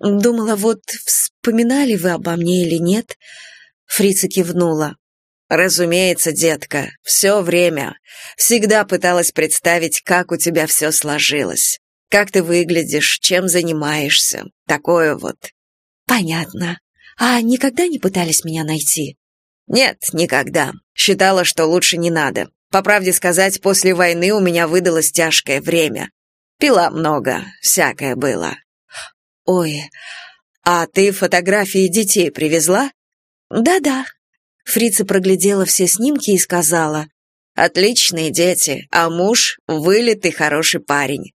Думала, вот вспоминали вы обо мне или нет? Фрица кивнула. Разумеется, детка, все время. Всегда пыталась представить, как у тебя все сложилось. Как ты выглядишь, чем занимаешься. Такое вот. Понятно. А никогда не пытались меня найти? Нет, никогда. Считала, что лучше не надо. По правде сказать, после войны у меня выдалось тяжкое время. Пила много, всякое было. Ой, а ты фотографии детей привезла? Да-да. Фрица проглядела все снимки и сказала. Отличные дети, а муж — вылитый хороший парень.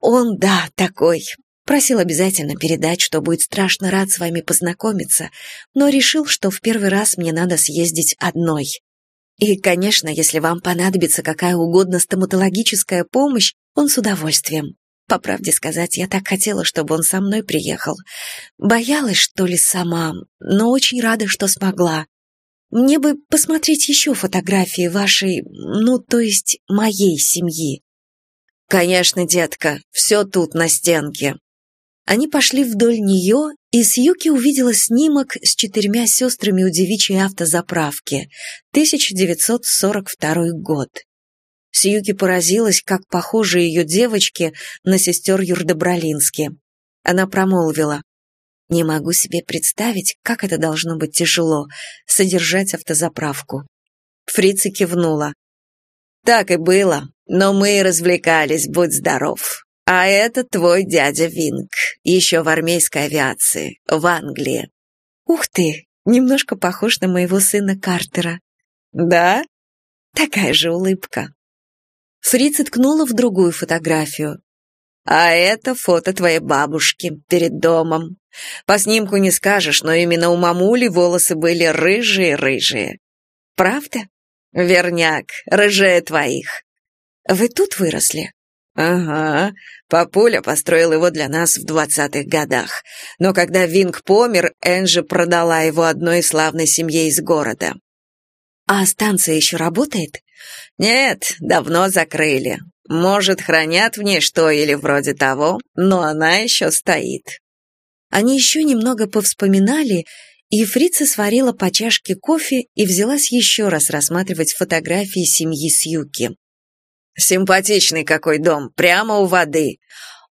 Он, да, такой, Просил обязательно передать, что будет страшно рад с вами познакомиться, но решил, что в первый раз мне надо съездить одной. И, конечно, если вам понадобится какая угодно стоматологическая помощь, он с удовольствием. По правде сказать, я так хотела, чтобы он со мной приехал. Боялась, что ли, сама, но очень рада, что смогла. Мне бы посмотреть еще фотографии вашей, ну, то есть моей семьи. Конечно, детка, все тут на стенке. Они пошли вдоль нее, и Сьюки увидела снимок с четырьмя сестрами у девичьей автозаправки. 1942 год. Сьюки поразилась, как похожи ее девочки на сестер Юрдобролински. Она промолвила. «Не могу себе представить, как это должно быть тяжело — содержать автозаправку». Фрица кивнула. «Так и было, но мы развлекались, будь здоров. А это твой дядя Винг, еще в армейской авиации, в Англии». «Ух ты, немножко похож на моего сына Картера». «Да?» Такая же улыбка. Фрица ткнула в другую фотографию. «А это фото твоей бабушки перед домом. По снимку не скажешь, но именно у мамули волосы были рыжие-рыжие». «Правда?» «Верняк, рыжее твоих». «Вы тут выросли?» «Ага. Папуля построил его для нас в двадцатых годах. Но когда Винг помер, Энджи продала его одной славной семье из города». «А станция еще работает?» Нет, давно закрыли. Может, хранят в ней что или вроде того, но она еще стоит. Они еще немного повспоминали, и фрица сварила по чашке кофе и взялась еще раз рассматривать фотографии семьи Сьюки. «Симпатичный какой дом, прямо у воды».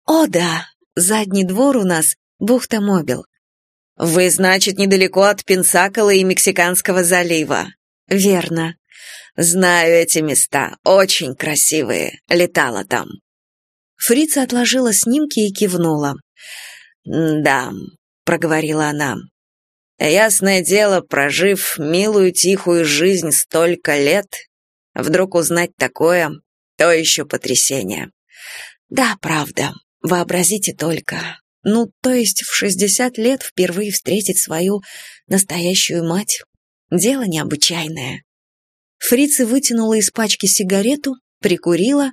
«О, да, задний двор у нас, бухта Мобил». «Вы, значит, недалеко от Пенсакола и Мексиканского залива». «Верно. Знаю эти места, очень красивые. Летала там. Фрица отложила снимки и кивнула. «Да», — проговорила она. «Ясное дело, прожив милую тихую жизнь столько лет, вдруг узнать такое, то еще потрясение». «Да, правда. Вообразите только. Ну, то есть в шестьдесят лет впервые встретить свою настоящую мать. Дело необычайное. Фрица вытянула из пачки сигарету, прикурила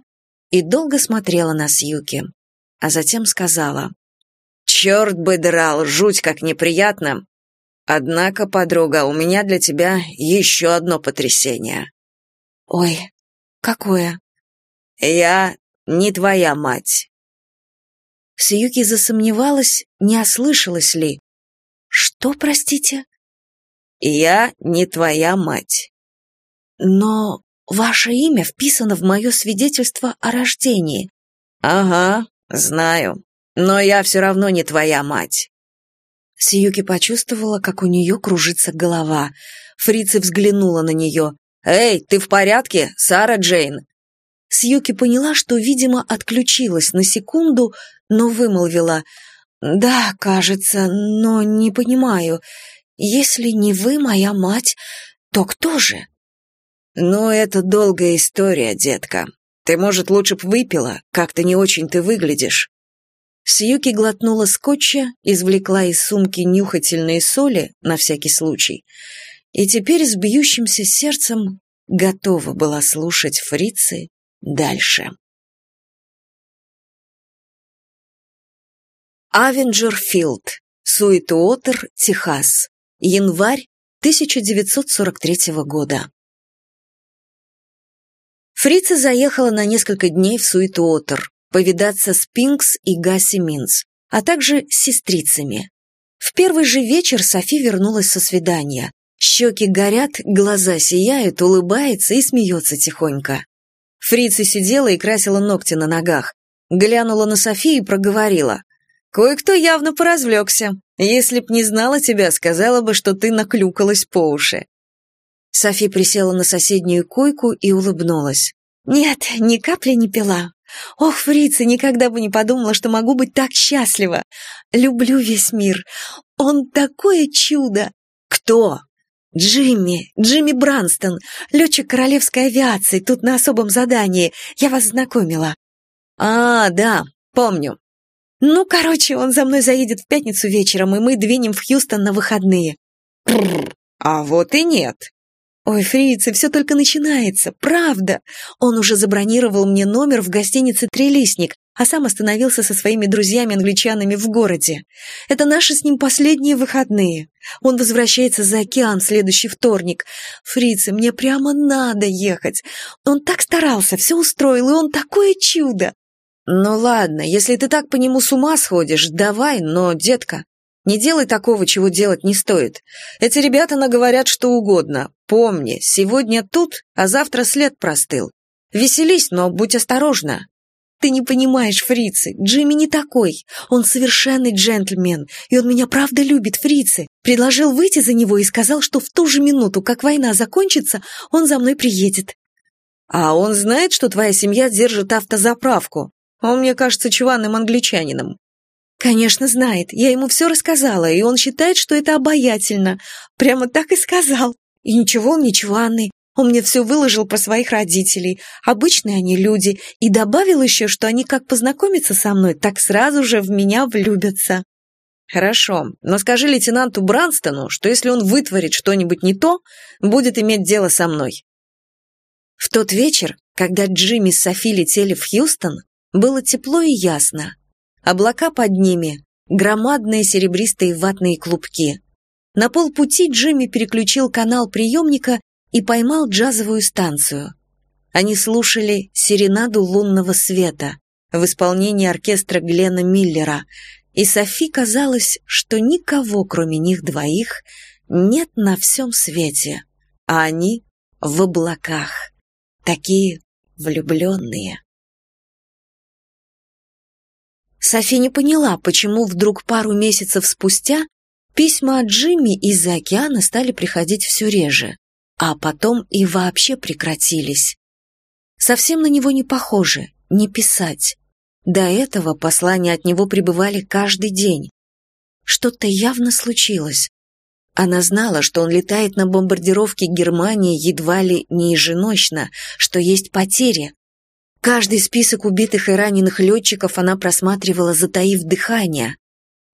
и долго смотрела на Сьюки, а затем сказала. «Черт бы драл, жуть как неприятно. Однако, подруга, у меня для тебя еще одно потрясение». «Ой, какое?» «Я не твоя мать». Сьюки засомневалась, не ослышалась ли. «Что, простите?» «Я не твоя мать». Но ваше имя вписано в мое свидетельство о рождении. Ага, знаю. Но я все равно не твоя мать. Сиюки почувствовала, как у нее кружится голова. Фрица взглянула на нее. «Эй, ты в порядке, Сара Джейн?» Сьюки поняла, что, видимо, отключилась на секунду, но вымолвила. «Да, кажется, но не понимаю. Если не вы моя мать, то кто же?» «Ну, это долгая история, детка. Ты, может, лучше б выпила? Как-то не очень ты выглядишь». Сьюки глотнула скотча, извлекла из сумки нюхательные соли, на всякий случай, и теперь с бьющимся сердцем готова была слушать фрицы дальше. Авенджерфилд, Суитуотер, Техас. Январь 1943 года. Фрица заехала на несколько дней в Суитуотер, повидаться с Пинкс и Гасси Минц, а также с сестрицами. В первый же вечер Софи вернулась со свидания. Щеки горят, глаза сияют, улыбается и смеется тихонько. Фрица сидела и красила ногти на ногах. Глянула на Софи и проговорила. «Кое-кто явно поразвлекся. Если б не знала тебя, сказала бы, что ты наклюкалась по уши». Софи присела на соседнюю койку и улыбнулась. «Нет, ни капли не пила. Ох, фрица, никогда бы не подумала, что могу быть так счастлива. Люблю весь мир. Он такое чудо!» «Кто?» «Джимми, Джимми Бранстон, летчик королевской авиации, тут на особом задании. Я вас знакомила». «А, да, помню». «Ну, короче, он за мной заедет в пятницу вечером, и мы двинем в Хьюстон на выходные». «А вот и нет», Ой, фрицы, все только начинается, правда. Он уже забронировал мне номер в гостинице «Трелистник», а сам остановился со своими друзьями-англичанами в городе. Это наши с ним последние выходные. Он возвращается за океан следующий вторник. Фрицы, мне прямо надо ехать. Он так старался, все устроил, и он такое чудо. Ну ладно, если ты так по нему с ума сходишь, давай, но, детка, не делай такого, чего делать не стоит. Эти ребята наговорят что угодно. Помни, сегодня тут, а завтра след простыл. Веселись, но будь осторожна. Ты не понимаешь, фрицы, Джимми не такой. Он совершенный джентльмен, и он меня правда любит, фрицы. Предложил выйти за него и сказал, что в ту же минуту, как война закончится, он за мной приедет. А он знает, что твоя семья держит автозаправку. Он мне кажется чуванным англичанином. «Конечно знает. Я ему все рассказала, и он считает, что это обаятельно. Прямо так и сказал. И ничего он не чванный. Он мне все выложил про своих родителей. Обычные они люди. И добавил еще, что они как познакомятся со мной, так сразу же в меня влюбятся». «Хорошо, но скажи лейтенанту Бранстону, что если он вытворит что-нибудь не то, будет иметь дело со мной». В тот вечер, когда Джимми с Софи летели в Хьюстон, было тепло и ясно. Облака под ними, громадные серебристые ватные клубки. На полпути Джимми переключил канал приемника и поймал джазовую станцию. Они слушали «Серенаду лунного света» в исполнении оркестра Глена Миллера, и Софи казалось, что никого, кроме них двоих, нет на всем свете, а они в облаках, такие влюбленные. Софи не поняла, почему вдруг пару месяцев спустя письма от Джимми из-за океана стали приходить все реже, а потом и вообще прекратились. Совсем на него не похоже, не писать. До этого послания от него прибывали каждый день. Что-то явно случилось. Она знала, что он летает на бомбардировке Германии едва ли не еженочно, что есть потери, Каждый список убитых и раненых летчиков она просматривала, затаив дыхание.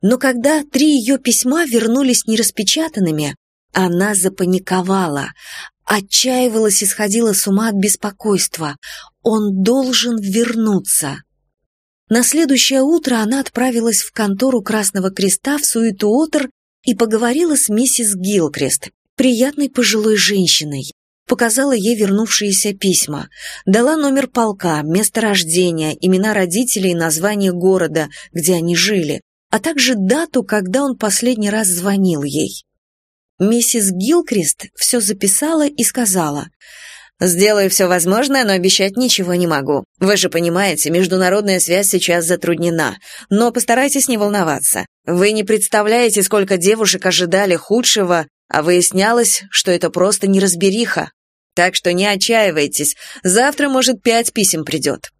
Но когда три ее письма вернулись нераспечатанными, она запаниковала, отчаивалась и сходила с ума от беспокойства. Он должен вернуться. На следующее утро она отправилась в контору Красного Креста в Суетуотер и поговорила с миссис Гилкрест, приятной пожилой женщиной показала ей вернувшиеся письма, дала номер полка, место рождения, имена родителей и название города, где они жили, а также дату, когда он последний раз звонил ей. Миссис Гилкрист все записала и сказала «Сделаю все возможное, но обещать ничего не могу. Вы же понимаете, международная связь сейчас затруднена, но постарайтесь не волноваться. Вы не представляете, сколько девушек ожидали худшего, а выяснялось, что это просто неразбериха. Так что не отчаивайтесь, завтра, может, пять писем придет».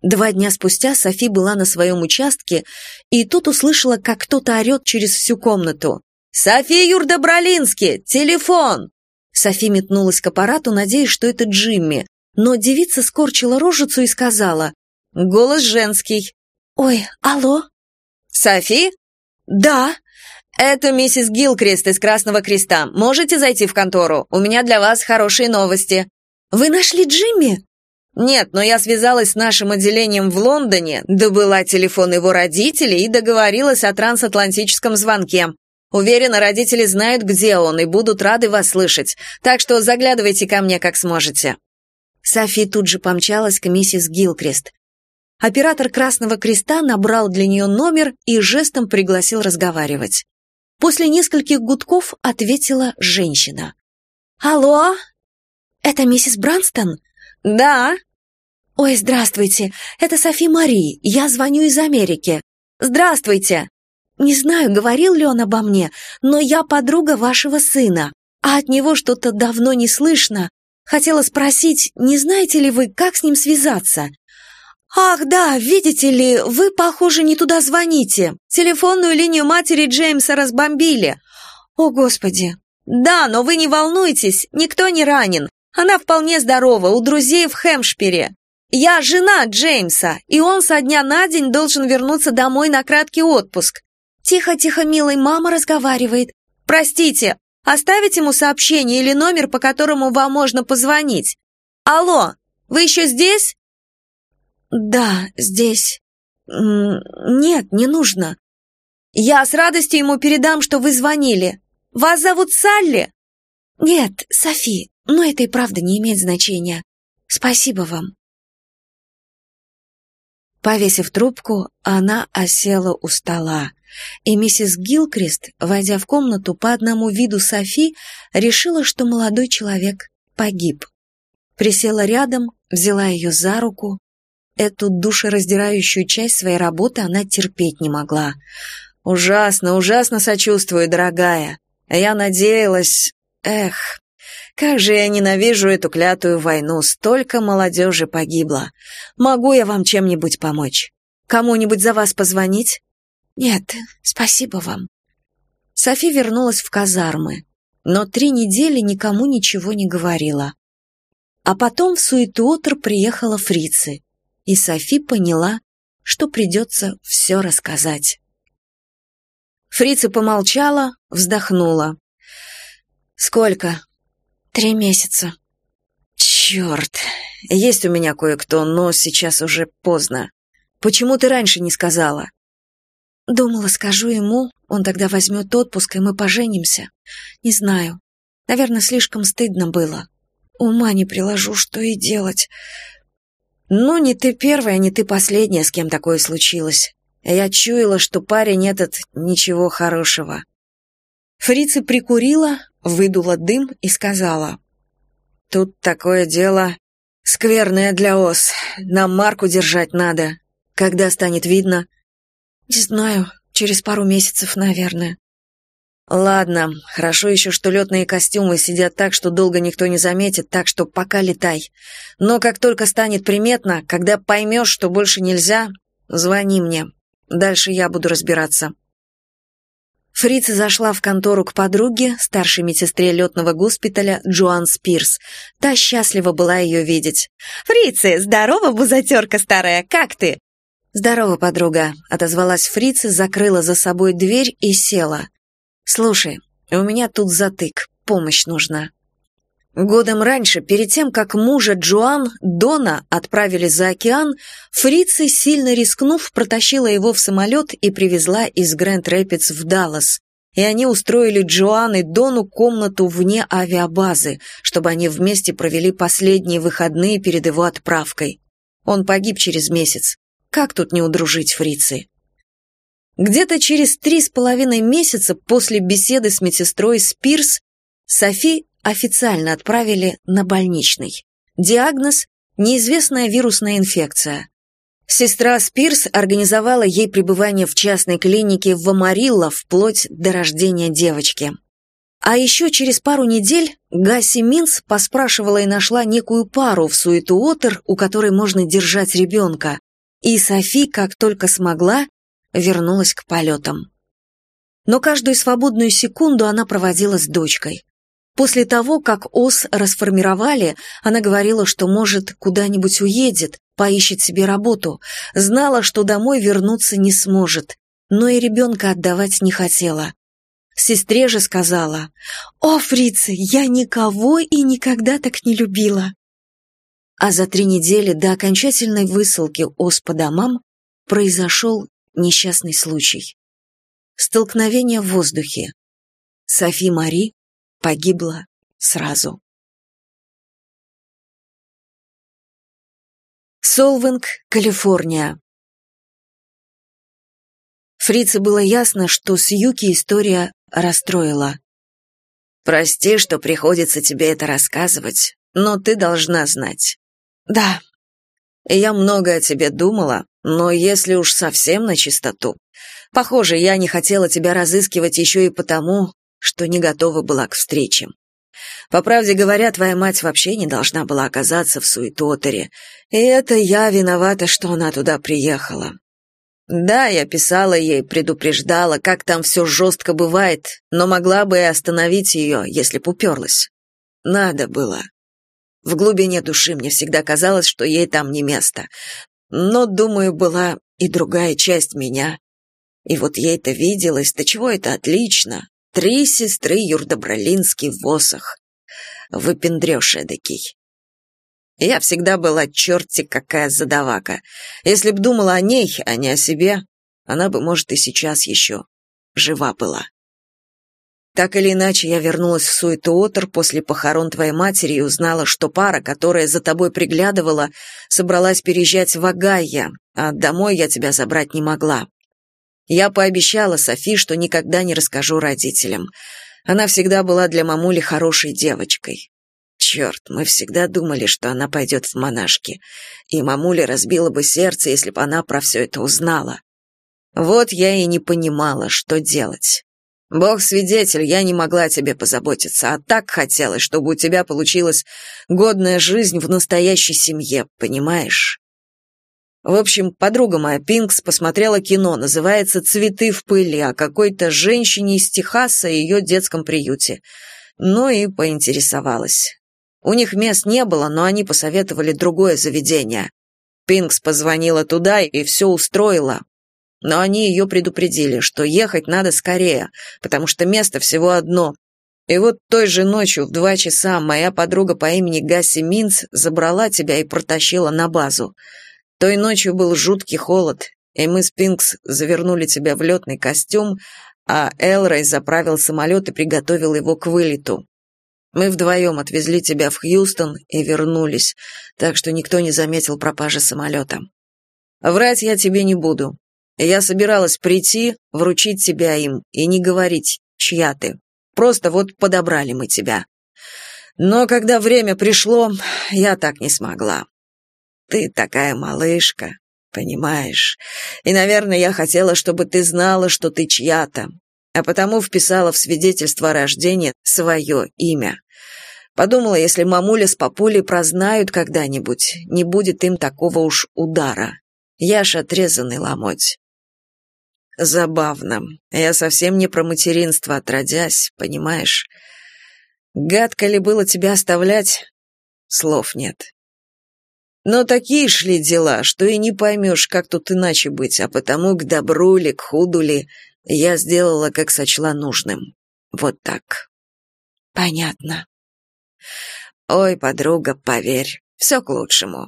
Два дня спустя Софи была на своем участке, и тут услышала, как кто-то орет через всю комнату. «Софи Юрдобролински! Телефон!» Софи метнулась к аппарату, надеясь, что это Джимми, но девица скорчила рожицу и сказала «Голос женский». «Ой, алло?» «Софи?» «Да». «Это миссис Гилкрест из Красного Креста. Можете зайти в контору? У меня для вас хорошие новости». «Вы нашли Джимми?» «Нет, но я связалась с нашим отделением в Лондоне, добыла телефон его родителей и договорилась о трансатлантическом звонке. Уверена, родители знают, где он, и будут рады вас слышать, так что заглядывайте ко мне, как сможете». Софи тут же помчалась к миссис Гилкрест. Оператор Красного Креста набрал для нее номер и жестом пригласил разговаривать. После нескольких гудков ответила женщина. «Алло? Это миссис Бранстон?» «Да». «Ой, здравствуйте, это Софи Мари, я звоню из Америки». «Здравствуйте». «Не знаю, говорил ли он обо мне, но я подруга вашего сына, а от него что-то давно не слышно. Хотела спросить, не знаете ли вы, как с ним связаться? «Ах, да, видите ли, вы, похоже, не туда звоните. Телефонную линию матери Джеймса разбомбили». «О, Господи!» «Да, но вы не волнуйтесь, никто не ранен. Она вполне здорова, у друзей в Хэмшпире. Я жена Джеймса, и он со дня на день должен вернуться домой на краткий отпуск». «Тихо, тихо, милый, мама разговаривает». «Простите, Оставить ему сообщение или номер, по которому вам можно позвонить? Алло, вы еще здесь?» «Да, здесь. Нет, не нужно. Я с радостью ему передам, что вы звонили. Вас зовут Салли?» «Нет, Софи, но это и правда не имеет значения. Спасибо вам». Повесив трубку, она осела у стола, и миссис Гилкрист, войдя в комнату по одному виду Софи, решила, что молодой человек погиб. Присела рядом, взяла ее за руку. Эту душераздирающую часть своей работы она терпеть не могла. «Ужасно, ужасно сочувствую, дорогая. Я надеялась... Эх, как же я ненавижу эту клятую войну, столько молодежи погибло. Могу я вам чем-нибудь помочь? Кому-нибудь за вас позвонить? Нет, спасибо вам. Софи вернулась в казармы, но три недели никому ничего не говорила. А потом в Суетуотер приехала фрицы, и Софи поняла, что придется все рассказать. Фрица помолчала, вздохнула. «Сколько?» Три месяца. Черт, есть у меня кое-кто, но сейчас уже поздно. Почему ты раньше не сказала? Думала, скажу ему, он тогда возьмет отпуск, и мы поженимся. Не знаю. Наверное, слишком стыдно было. Ума не приложу, что и делать. Ну, не ты первая, не ты последняя, с кем такое случилось. Я чуяла, что парень этот ничего хорошего. Фрица прикурила, выдула дым и сказала. «Тут такое дело скверное для ос. Нам марку держать надо. Когда станет видно?» «Не знаю, через пару месяцев, наверное». «Ладно, хорошо еще, что летные костюмы сидят так, что долго никто не заметит, так что пока летай. Но как только станет приметно, когда поймешь, что больше нельзя, звони мне. Дальше я буду разбираться». Фрица зашла в контору к подруге, старшей медсестре летного госпиталя Джоан Спирс. Та счастлива была ее видеть. «Фрицы, здорово, бузатерка старая, как ты?» «Здорово, подруга», — отозвалась Фрица, закрыла за собой дверь и села. «Слушай, у меня тут затык, помощь нужна». Годом раньше, перед тем, как мужа Джоан, Дона, отправили за океан, Фрица, сильно рискнув, протащила его в самолет и привезла из Грэнд-Рэпидс в Даллас. И они устроили Джоан и Дону комнату вне авиабазы, чтобы они вместе провели последние выходные перед его отправкой. Он погиб через месяц. Как тут не удружить Фрицы? Где-то через три с половиной месяца после беседы с медсестрой Спирс Софи официально отправили на больничный. Диагноз – неизвестная вирусная инфекция. Сестра Спирс организовала ей пребывание в частной клинике в Амарилло вплоть до рождения девочки. А еще через пару недель Гасси Минц поспрашивала и нашла некую пару в Суетуотер, у которой можно держать ребенка, и Софи, как только смогла, вернулась к полетам. Но каждую свободную секунду она проводила с дочкой. После того, как ОС расформировали, она говорила, что, может, куда-нибудь уедет, поищет себе работу, знала, что домой вернуться не сможет, но и ребенка отдавать не хотела. Сестре же сказала, «О, фрицы, я никого и никогда так не любила». А за три недели до окончательной высылки ОС по домам произошел несчастный случай. Столкновение в воздухе. Софи Мари погибла сразу. Солвинг, Калифорния. Фрице было ясно, что с Юки история расстроила. «Прости, что приходится тебе это рассказывать, но ты должна знать». «Да». «Я много о тебе думала, но если уж совсем на чистоту, похоже, я не хотела тебя разыскивать еще и потому, что не готова была к встрече. По правде говоря, твоя мать вообще не должна была оказаться в Суетотере, и это я виновата, что она туда приехала. Да, я писала ей, предупреждала, как там все жестко бывает, но могла бы и остановить ее, если б уперлась. Надо было. В глубине души мне всегда казалось, что ей там не место. Но, думаю, была и другая часть меня. И вот ей это виделось, да чего это отлично, Три сестры Юрдобролинский в восах. Выпендрёж эдакий. Я всегда была черти какая задавака. Если б думала о ней, а не о себе, она бы, может, и сейчас еще жива была. Так или иначе, я вернулась в Суетуотер после похорон твоей матери и узнала, что пара, которая за тобой приглядывала, собралась переезжать в Агайя, а домой я тебя забрать не могла. Я пообещала Софи, что никогда не расскажу родителям. Она всегда была для мамули хорошей девочкой. Черт, мы всегда думали, что она пойдет в монашки, и мамуля разбила бы сердце, если бы она про все это узнала. Вот я и не понимала, что делать. Бог свидетель, я не могла тебе позаботиться, а так хотелось, чтобы у тебя получилась годная жизнь в настоящей семье, понимаешь? В общем, подруга моя Пинкс посмотрела кино, называется «Цветы в пыли» о какой-то женщине из Техаса и ее детском приюте. Ну и поинтересовалась. У них мест не было, но они посоветовали другое заведение. Пинкс позвонила туда и все устроила, но они ее предупредили, что ехать надо скорее, потому что место всего одно. И вот той же ночью в два часа моя подруга по имени Гасси Минц забрала тебя и протащила на базу. Той ночью был жуткий холод, и мы с Пинкс завернули тебя в летный костюм, а Элрой заправил самолет и приготовил его к вылету. Мы вдвоем отвезли тебя в Хьюстон и вернулись, так что никто не заметил пропажи самолета. Врать я тебе не буду. Я собиралась прийти, вручить тебя им и не говорить, чья ты. Просто вот подобрали мы тебя. Но когда время пришло, я так не смогла. Ты такая малышка, понимаешь? И, наверное, я хотела, чтобы ты знала, что ты чья-то, а потому вписала в свидетельство о рождении свое имя. Подумала, если мамуля с папулей прознают когда-нибудь, не будет им такого уж удара. Я ж отрезанный ломоть. Забавно. Я совсем не про материнство отродясь, понимаешь? Гадко ли было тебя оставлять? Слов нет. Но такие шли дела, что и не поймешь, как тут иначе быть, а потому к добру ли, к худу ли, я сделала, как сочла нужным. Вот так. Понятно. Ой, подруга, поверь, все к лучшему.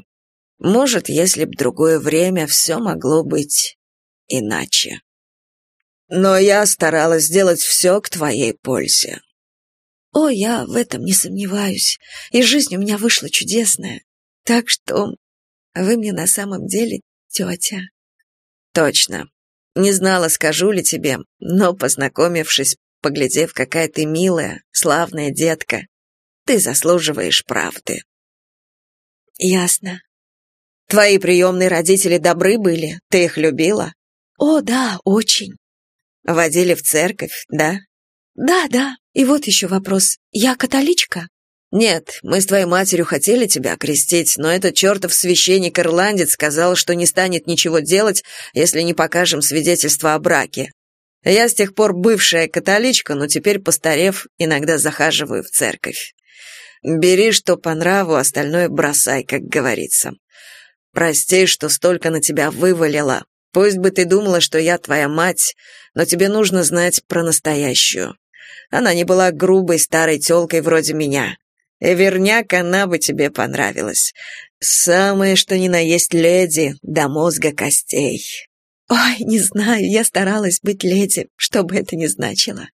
Может, если б другое время, все могло быть иначе. Но я старалась сделать все к твоей пользе. О, я в этом не сомневаюсь. И жизнь у меня вышла чудесная. Так что вы мне на самом деле тетя. Точно. Не знала, скажу ли тебе, но, познакомившись, поглядев, какая ты милая, славная детка, ты заслуживаешь правды. Ясно. Твои приемные родители добры были? Ты их любила? О, да, очень. Водили в церковь, да? Да, да. И вот еще вопрос. Я католичка? Нет, мы с твоей матерью хотели тебя крестить, но этот чертов священник-ирландец сказал, что не станет ничего делать, если не покажем свидетельство о браке. Я с тех пор бывшая католичка, но теперь, постарев, иногда захаживаю в церковь. Бери, что по нраву, остальное бросай, как говорится. Прости, что столько на тебя вывалила. Пусть бы ты думала, что я твоя мать, но тебе нужно знать про настоящую. Она не была грубой старой тёлкой вроде меня. И верняк она бы тебе понравилась. Самое, что ни на есть леди, до мозга костей. Ой, не знаю, я старалась быть леди, что бы это ни значило.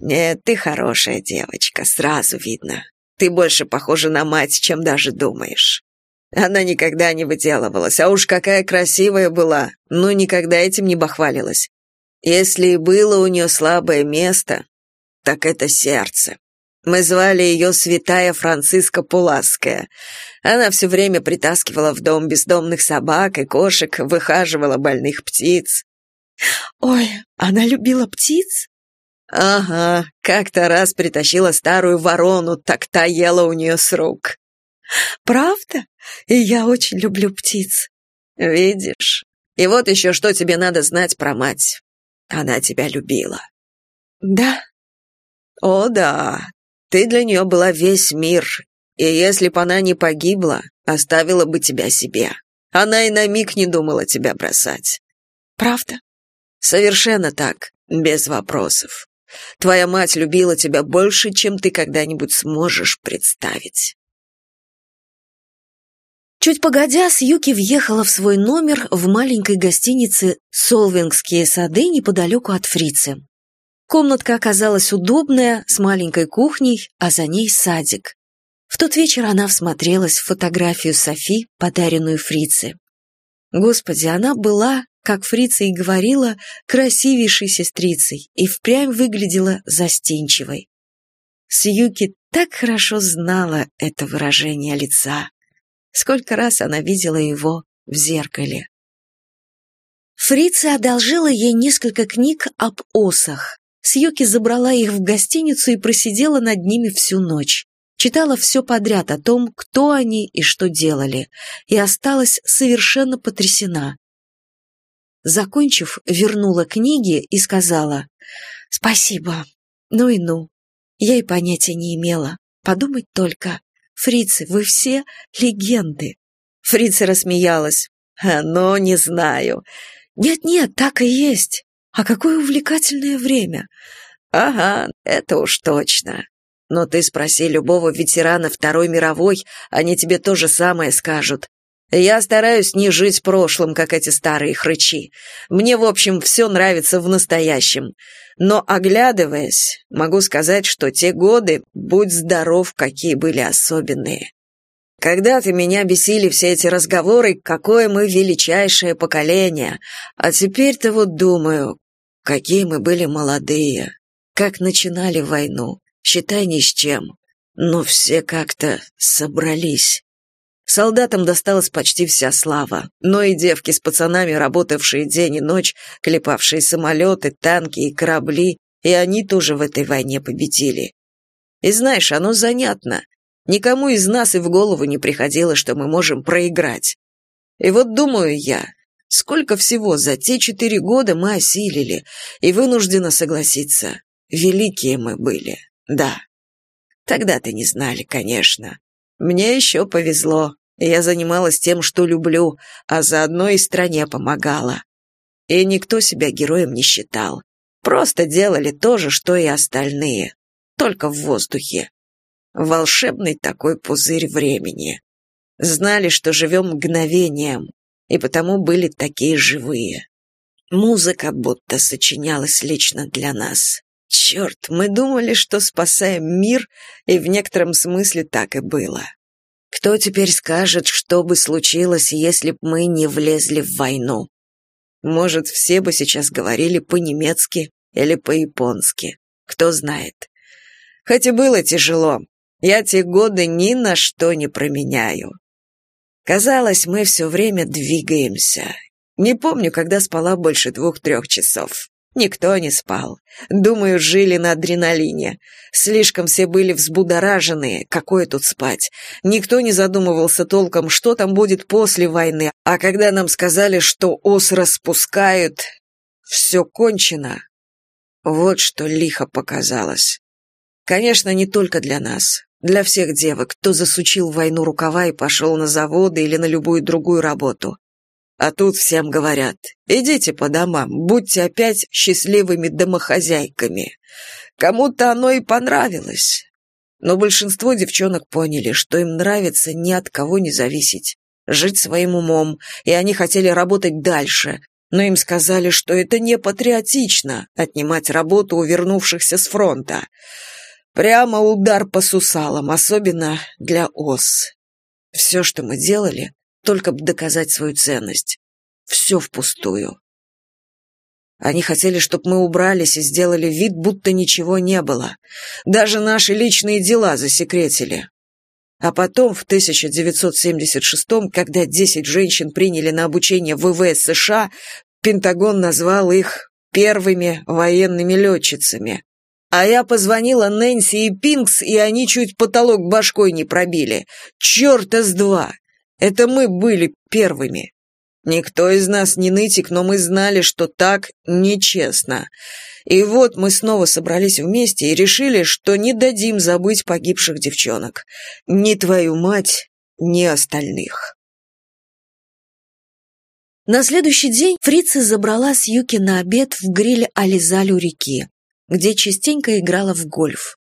Нет, ты хорошая девочка, сразу видно. Ты больше похожа на мать, чем даже думаешь. Она никогда не выделывалась, а уж какая красивая была, но никогда этим не бахвалилась. Если и было у нее слабое место, так это сердце. Мы звали ее Святая Франциска Пулаская. Она все время притаскивала в дом бездомных собак и кошек, выхаживала больных птиц. Ой, она любила птиц? Ага, как-то раз притащила старую ворону, так та ела у нее с рук. Правда? И я очень люблю птиц. Видишь? И вот еще что тебе надо знать про мать. Она тебя любила. Да? О, да. Ты для нее была весь мир. И если бы она не погибла, оставила бы тебя себе. Она и на миг не думала тебя бросать. Правда? Совершенно так, без вопросов. Твоя мать любила тебя больше, чем ты когда-нибудь сможешь представить». Чуть погодя, Сьюки въехала в свой номер в маленькой гостинице «Солвингские сады» неподалеку от фрицы. Комнатка оказалась удобная, с маленькой кухней, а за ней садик. В тот вечер она всмотрелась в фотографию Софи, подаренную фрице. Господи, она была, как фрица и говорила, красивейшей сестрицей и впрямь выглядела застенчивой. Сьюки так хорошо знала это выражение лица. Сколько раз она видела его в зеркале. Фрица одолжила ей несколько книг об осах. Сьюки забрала их в гостиницу и просидела над ними всю ночь. Читала все подряд о том, кто они и что делали, и осталась совершенно потрясена. Закончив, вернула книги и сказала «Спасибо. Ну и ну. Я и понятия не имела. Подумать только. Фрицы, вы все легенды. Фрица рассмеялась. Но не знаю. Нет-нет, так и есть. А какое увлекательное время. Ага, это уж точно. Но ты спроси любого ветерана Второй мировой, они тебе то же самое скажут. Я стараюсь не жить прошлым, как эти старые хрычи. Мне, в общем, все нравится в настоящем. Но, оглядываясь, могу сказать, что те годы, будь здоров, какие были особенные. Когда-то меня бесили все эти разговоры, какое мы величайшее поколение. А теперь-то вот думаю, какие мы были молодые, как начинали войну, считай ни с чем. Но все как-то собрались. Солдатам досталась почти вся слава, но и девки с пацанами, работавшие день и ночь, клепавшие самолеты, танки и корабли, и они тоже в этой войне победили. И знаешь, оно занятно. Никому из нас и в голову не приходило, что мы можем проиграть. И вот думаю я, сколько всего за те четыре года мы осилили, и вынуждена согласиться, великие мы были, да. Тогда-то не знали, конечно. Мне еще повезло. Я занималась тем, что люблю, а заодно и стране помогала. И никто себя героем не считал. Просто делали то же, что и остальные. Только в воздухе. Волшебный такой пузырь времени. Знали, что живем мгновением, и потому были такие живые. Музыка будто сочинялась лично для нас. Черт, мы думали, что спасаем мир, и в некотором смысле так и было. Кто теперь скажет, что бы случилось, если б мы не влезли в войну? Может, все бы сейчас говорили по-немецки или по-японски. Кто знает. Хоть и было тяжело, я те годы ни на что не променяю. Казалось, мы все время двигаемся. Не помню, когда спала больше двух-трех часов. Никто не спал. Думаю, жили на адреналине. Слишком все были взбудораженные. Какое тут спать? Никто не задумывался толком, что там будет после войны. А когда нам сказали, что ос распускают, все кончено. Вот что лихо показалось. Конечно, не только для нас. Для всех девок, кто засучил войну рукава и пошел на заводы или на любую другую работу. А тут всем говорят, идите по домам, будьте опять счастливыми домохозяйками. Кому-то оно и понравилось. Но большинство девчонок поняли, что им нравится ни от кого не зависеть, жить своим умом, и они хотели работать дальше, но им сказали, что это не патриотично отнимать работу у вернувшихся с фронта. Прямо удар по сусалам, особенно для ОС. Все, что мы делали, только бы доказать свою ценность. Все впустую. Они хотели, чтобы мы убрались и сделали вид, будто ничего не было. Даже наши личные дела засекретили. А потом, в 1976-м, когда 10 женщин приняли на обучение в ВВС США, Пентагон назвал их первыми военными летчицами. А я позвонила Нэнси и Пинкс, и они чуть потолок башкой не пробили. Черта с два! Это мы были первыми. Никто из нас не нытик, но мы знали, что так нечестно. И вот мы снова собрались вместе и решили, что не дадим забыть погибших девчонок. Ни твою мать, ни остальных. На следующий день фрица забрала с Юки на обед в гриль Ализаль у реки. где частенько играла в гольф.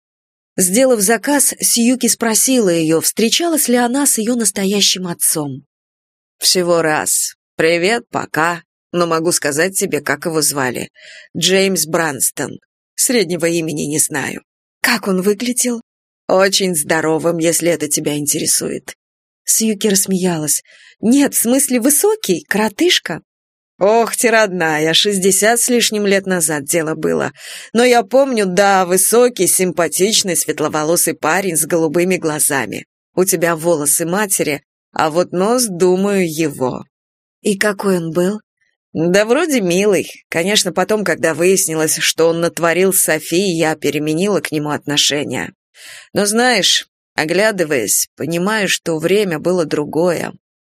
Сделав заказ, Сьюки спросила ее, встречалась ли она с ее настоящим отцом. «Всего раз. Привет, пока. Но могу сказать тебе, как его звали. Джеймс Бранстон. Среднего имени не знаю». «Как он выглядел?» «Очень здоровым, если это тебя интересует». Сьюки рассмеялась. «Нет, в смысле высокий, коротышка?» Ох, ты родная, шестьдесят с лишним лет назад дело было. Но я помню, да, высокий, симпатичный, светловолосый парень с голубыми глазами. У тебя волосы матери, а вот нос, думаю, его. И какой он был? Да вроде милый. Конечно, потом, когда выяснилось, что он натворил с Софией, я переменила к нему отношения. Но знаешь, оглядываясь, понимаю, что время было другое.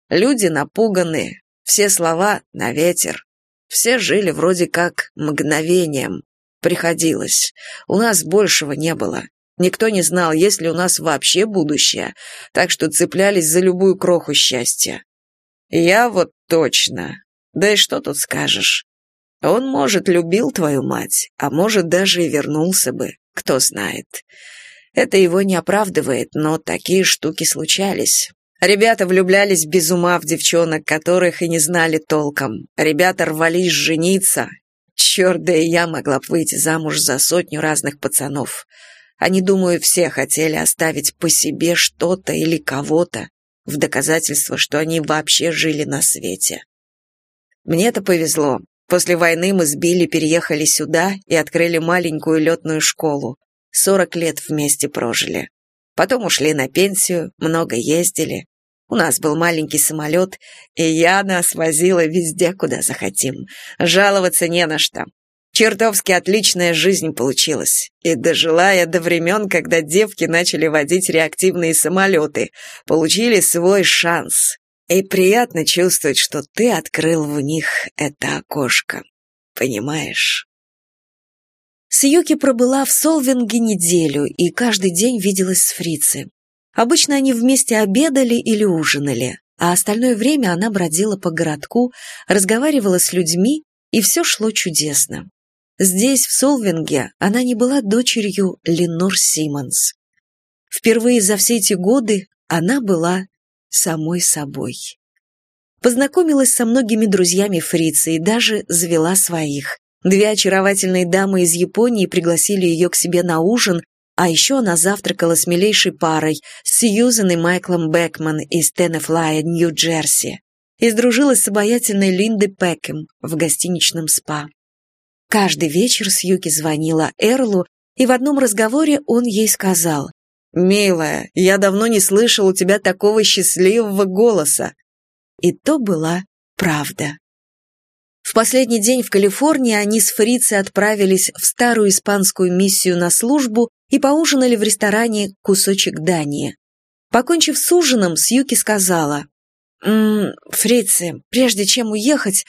Люди напуганы, все слова на ветер. Все жили вроде как мгновением. Приходилось. У нас большего не было. Никто не знал, есть ли у нас вообще будущее, так что цеплялись за любую кроху счастья. Я вот точно. Да и что тут скажешь? Он, может, любил твою мать, а может, даже и вернулся бы, кто знает. Это его не оправдывает, но такие штуки случались. Ребята влюблялись без ума в девчонок, которых и не знали толком. Ребята рвались жениться. Черт, да и я могла бы выйти замуж за сотню разных пацанов. Они, думаю, все хотели оставить по себе что-то или кого-то в доказательство, что они вообще жили на свете. Мне-то повезло. После войны мы с Билли переехали сюда и открыли маленькую летную школу. Сорок лет вместе прожили. Потом ушли на пенсию, много ездили. У нас был маленький самолет, и я нас возила везде, куда захотим. Жаловаться не на что. Чертовски отличная жизнь получилась. И дожила я до времен, когда девки начали водить реактивные самолеты, получили свой шанс. И приятно чувствовать, что ты открыл в них это окошко. Понимаешь? Сьюки пробыла в Солвинге неделю и каждый день виделась с фрицей. Обычно они вместе обедали или ужинали, а остальное время она бродила по городку, разговаривала с людьми, и все шло чудесно. Здесь, в Солвинге, она не была дочерью Ленор Симмонс. Впервые за все эти годы она была самой собой. Познакомилась со многими друзьями фрицы и даже завела своих. Две очаровательные дамы из Японии пригласили ее к себе на ужин, а еще она завтракала с милейшей парой, Сьюзен и Майклом Бекман из Теннефлая, Нью-Джерси, и сдружилась с обаятельной Линдой Пекем в гостиничном спа. Каждый вечер Сьюки звонила Эрлу, и в одном разговоре он ей сказал «Милая, я давно не слышал у тебя такого счастливого голоса». И то была правда. В последний день в Калифорнии они с Фрицей отправились в старую испанскую миссию на службу и поужинали в ресторане «Кусочек Дании». Покончив с ужином, Сьюки сказала, «М -м, «Фрицы, прежде чем уехать,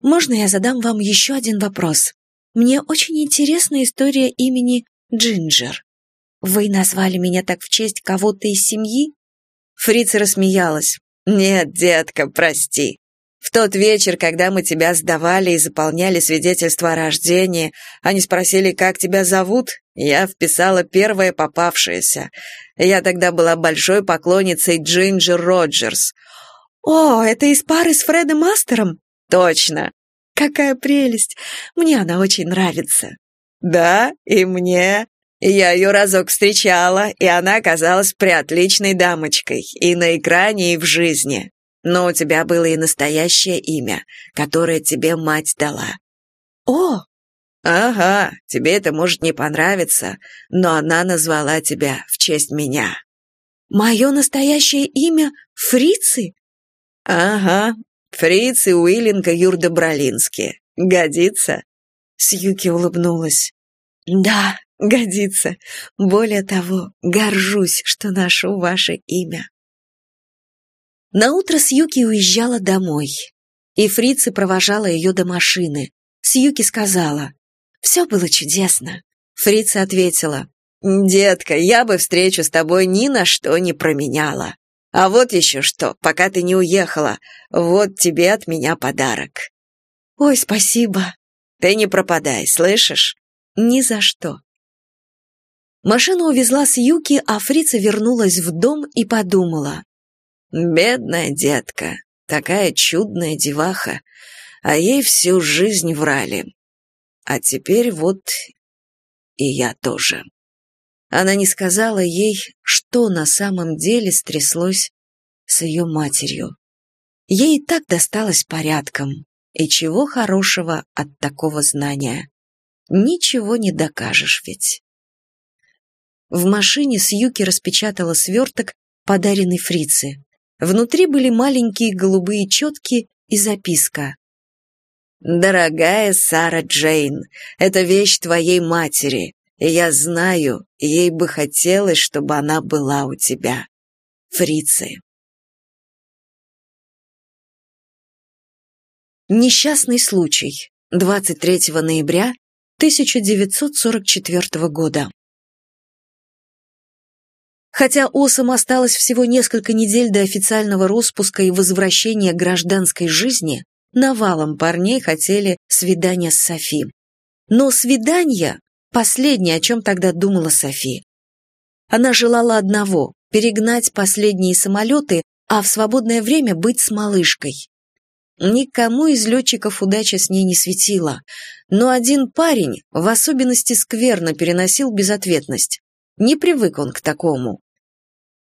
можно я задам вам еще один вопрос? Мне очень интересна история имени Джинджер. Вы назвали меня так в честь кого-то из семьи?» Фрица рассмеялась. «Нет, детка, прости. В тот вечер, когда мы тебя сдавали и заполняли свидетельство о рождении, они спросили, как тебя зовут, я вписала первое попавшееся. Я тогда была большой поклонницей Джинджер Роджерс. «О, это из пары с Фредом Мастером?» «Точно». «Какая прелесть! Мне она очень нравится». «Да, и мне. Я ее разок встречала, и она оказалась приотличной дамочкой и на экране, и в жизни. Но у тебя было и настоящее имя, которое тебе мать дала. О! Ага, тебе это может не понравиться, но она назвала тебя в честь меня. Мое настоящее имя Фрицы? Ага, Фрицы Уиллинга Юрдобролински. Годится? Сьюки улыбнулась. Да, годится. Более того, горжусь, что ношу ваше имя. Наутро Сьюки уезжала домой, и Фрица провожала ее до машины. Сьюки сказала, «Все было чудесно». Фрица ответила, «Детка, я бы встречу с тобой ни на что не променяла. А вот еще что, пока ты не уехала, вот тебе от меня подарок». «Ой, спасибо». «Ты не пропадай, слышишь?» Ни за что. Машину увезла с Юки, а фрица вернулась в дом и подумала. «Бедная детка, такая чудная деваха, а ей всю жизнь врали. А теперь вот и я тоже». Она не сказала ей, что на самом деле стряслось с ее матерью. Ей и так досталось порядком, и чего хорошего от такого знания. Ничего не докажешь ведь. В машине Сьюки распечатала сверток, подаренный фрице. Внутри были маленькие голубые четки и записка. «Дорогая Сара Джейн, это вещь твоей матери, и я знаю, ей бы хотелось, чтобы она была у тебя. Фрицы». Несчастный случай. 23 ноября 1944 года. Хотя Осам осталось всего несколько недель до официального распуска и возвращения гражданской жизни, навалом парней хотели свидания с Софи. Но свидание – последнее, о чем тогда думала Софи. Она желала одного – перегнать последние самолеты, а в свободное время быть с малышкой. Никому из летчиков удача с ней не светила, но один парень в особенности скверно переносил безответность. Не привык он к такому.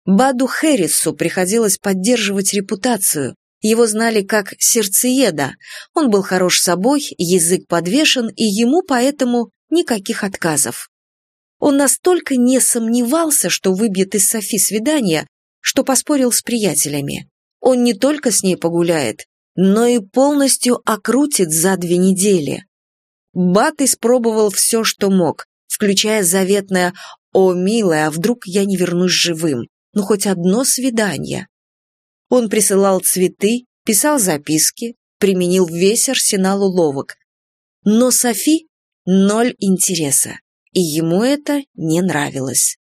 Баду Хэррису приходилось поддерживать репутацию. Его знали как сердцееда. Он был хорош собой, язык подвешен, и ему поэтому никаких отказов. Он настолько не сомневался, что выбьет из Софи свидание, что поспорил с приятелями. Он не только с ней погуляет, но и полностью окрутит за две недели. Бат испробовал все, что мог, включая заветное «О, милая, а вдруг я не вернусь живым?» Ну, хоть одно свидание. Он присылал цветы, писал записки, применил весь арсенал уловок. Но Софи ноль интереса, и ему это не нравилось.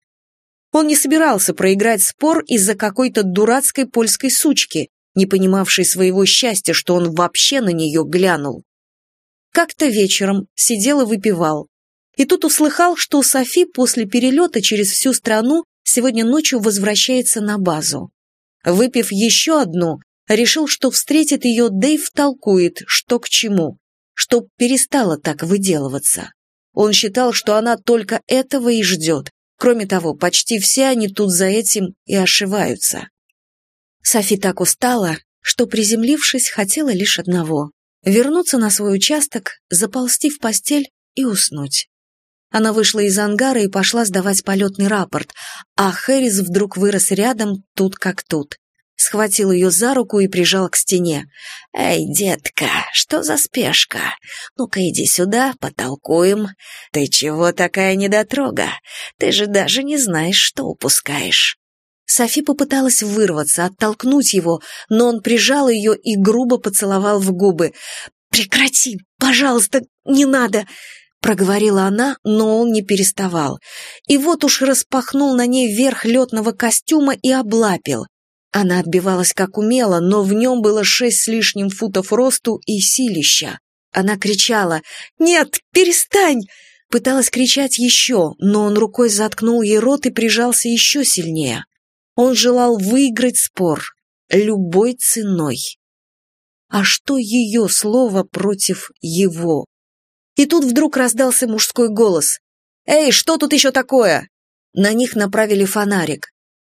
Он не собирался проиграть спор из-за какой-то дурацкой польской сучки, не понимавший своего счастья, что он вообще на нее глянул. Как-то вечером сидел и выпивал. И тут услыхал, что Софи после перелета через всю страну сегодня ночью возвращается на базу. Выпив еще одну, решил, что встретит ее, Дэйв толкует, что к чему, чтоб перестала так выделываться. Он считал, что она только этого и ждет. Кроме того, почти все они тут за этим и ошиваются. Софи так устала, что, приземлившись, хотела лишь одного — вернуться на свой участок, заползти в постель и уснуть. Она вышла из ангара и пошла сдавать полетный рапорт, а Хэрис вдруг вырос рядом, тут как тут. Схватил ее за руку и прижал к стене. «Эй, детка, что за спешка? Ну-ка иди сюда, потолкуем. Ты чего такая недотрога? Ты же даже не знаешь, что упускаешь». Софи попыталась вырваться, оттолкнуть его, но он прижал ее и грубо поцеловал в губы. «Прекрати, пожалуйста, не надо!» Проговорила она, но он не переставал. И вот уж распахнул на ней верх летного костюма и облапил. Она отбивалась как умела, но в нем было шесть с лишним футов росту и силища. Она кричала «Нет, перестань!» Пыталась кричать еще, но он рукой заткнул ей рот и прижался еще сильнее. Он желал выиграть спор любой ценой. А что ее слово против его? И тут вдруг раздался мужской голос. «Эй, что тут еще такое?» На них направили фонарик.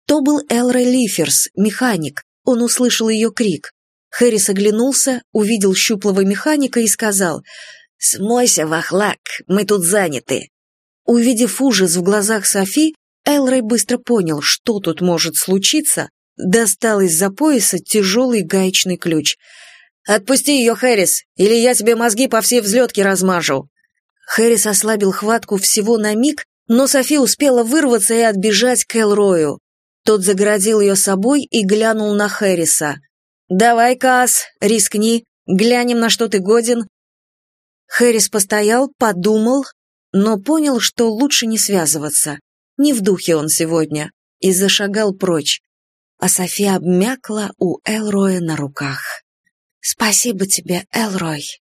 То был Элрой Лиферс, механик. Он услышал ее крик. Хэрис оглянулся, увидел щуплого механика и сказал «Смойся, вахлак, мы тут заняты». Увидев ужас в глазах Софи, Элрой быстро понял, что тут может случиться, достал из-за пояса тяжелый гаечный ключ. «Отпусти ее, Хэрис, или я тебе мозги по всей взлетке размажу!» Хэрис ослабил хватку всего на миг, но Софи успела вырваться и отбежать к Элрою. Тот загородил ее собой и глянул на Хэрриса. «Давай, Каас, рискни, глянем, на что ты годен». Хэрис постоял, подумал, но понял, что лучше не связываться. Не в духе он сегодня, и зашагал прочь. А София обмякла у Элроя на руках. «Спасибо тебе, Элрой»,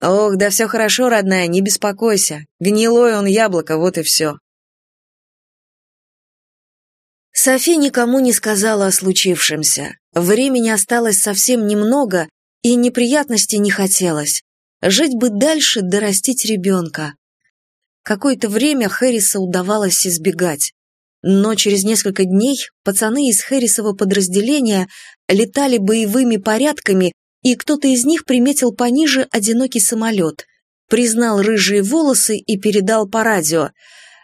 Ох, да все хорошо, родная, не беспокойся. Гнилой он яблоко, вот и все. Софи никому не сказала о случившемся. Времени осталось совсем немного, и неприятностей не хотелось. Жить бы дальше, дорастить ребенка. Какое-то время Хэрриса удавалось избегать. Но через несколько дней пацаны из Хэррисова подразделения летали боевыми порядками, и кто-то из них приметил пониже одинокий самолет, признал рыжие волосы и передал по радио.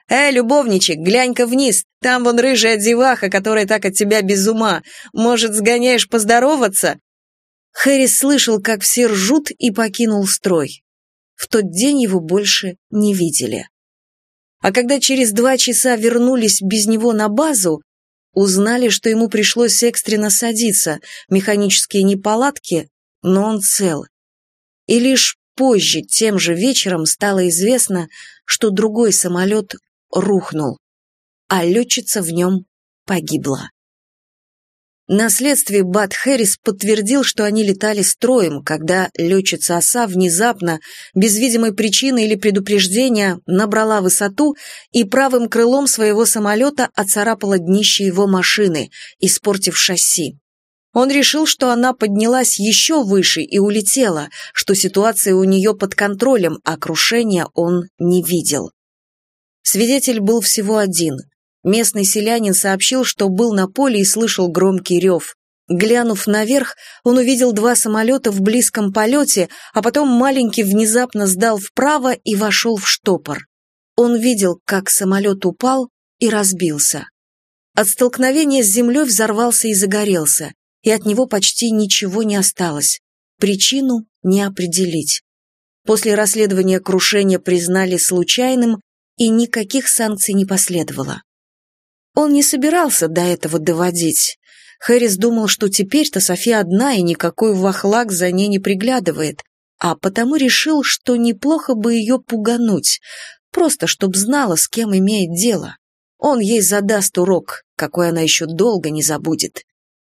«Эй, любовничек, глянь-ка вниз, там вон рыжая деваха, которая так от тебя без ума. Может, сгоняешь поздороваться?» Хэрис слышал, как все ржут, и покинул строй. В тот день его больше не видели. А когда через два часа вернулись без него на базу, узнали, что ему пришлось экстренно садиться, механические неполадки, но он цел. И лишь позже, тем же вечером, стало известно, что другой самолет рухнул, а летчица в нем погибла. На следствии Бат Хэрис подтвердил, что они летали строем, когда летчица оса внезапно, без видимой причины или предупреждения, набрала высоту и правым крылом своего самолета оцарапала днище его машины, испортив шасси. Он решил, что она поднялась еще выше и улетела, что ситуация у нее под контролем, а крушения он не видел. Свидетель был всего один – Местный селянин сообщил, что был на поле и слышал громкий рев. Глянув наверх, он увидел два самолета в близком полете, а потом маленький внезапно сдал вправо и вошел в штопор. Он видел, как самолет упал и разбился. От столкновения с землей взорвался и загорелся, и от него почти ничего не осталось. Причину не определить. После расследования крушения признали случайным, и никаких санкций не последовало. Он не собирался до этого доводить. Хэрис думал, что теперь-то София одна и никакой вахлак за ней не приглядывает, а потому решил, что неплохо бы ее пугануть, просто чтоб знала, с кем имеет дело. Он ей задаст урок, какой она еще долго не забудет.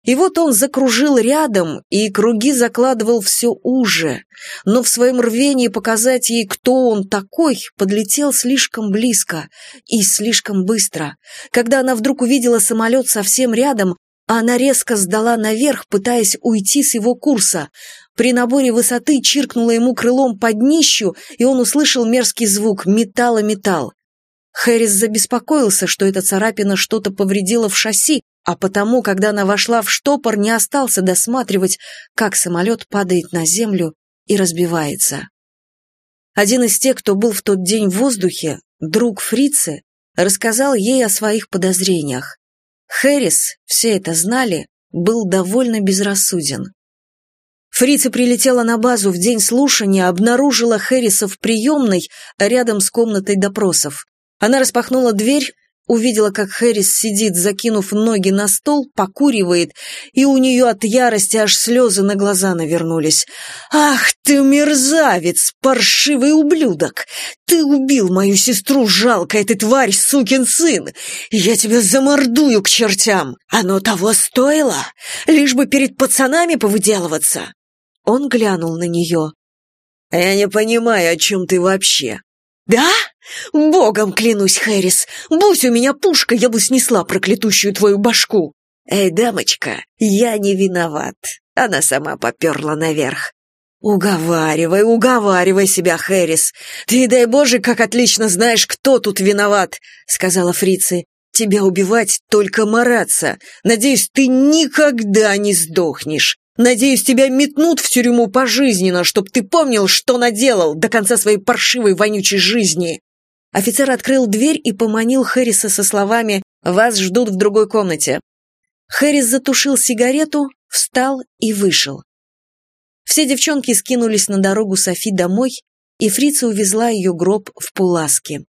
И вот он закружил рядом и круги закладывал все уже, но в своем рвении показать ей, кто он такой, подлетел слишком близко и слишком быстро. Когда она вдруг увидела самолет совсем рядом, она резко сдала наверх, пытаясь уйти с его курса. При наборе высоты чиркнула ему крылом под днищу, и он услышал мерзкий звук «металла-металл». Хэрис забеспокоился, что эта царапина что-то повредила в шасси, а потому, когда она вошла в штопор, не остался досматривать, как самолет падает на землю и разбивается. Один из тех, кто был в тот день в воздухе, друг Фрицы, рассказал ей о своих подозрениях. Хэрис, все это знали, был довольно безрассуден. Фрица прилетела на базу в день слушания, обнаружила Хэрриса в приемной рядом с комнатой допросов. Она распахнула дверь, Увидела, как Хэрис сидит, закинув ноги на стол, покуривает, и у нее от ярости аж слезы на глаза навернулись. «Ах ты, мерзавец, паршивый ублюдок! Ты убил мою сестру, жалкая ты тварь, сукин сын! Я тебя замордую к чертям! Оно того стоило, лишь бы перед пацанами повыделываться!» Он глянул на нее. «Я не понимаю, о чем ты вообще. «Да? Богом клянусь, Хэрис, будь у меня пушка, я бы снесла проклятущую твою башку!» «Эй, дамочка, я не виноват!» Она сама поперла наверх. «Уговаривай, уговаривай себя, Хэрис. Ты, дай Боже, как отлично знаешь, кто тут виноват», — сказала фрицы. «Тебя убивать только мараться. Надеюсь, ты никогда не сдохнешь. Надеюсь, тебя метнут в тюрьму пожизненно, чтоб ты помнил, что наделал до конца своей паршивой вонючей жизни». Офицер открыл дверь и поманил Хэрриса со словами «Вас ждут в другой комнате». Хэррис затушил сигарету, встал и вышел. Все девчонки скинулись на дорогу Софи домой, и фрица увезла ее гроб в Пуласке.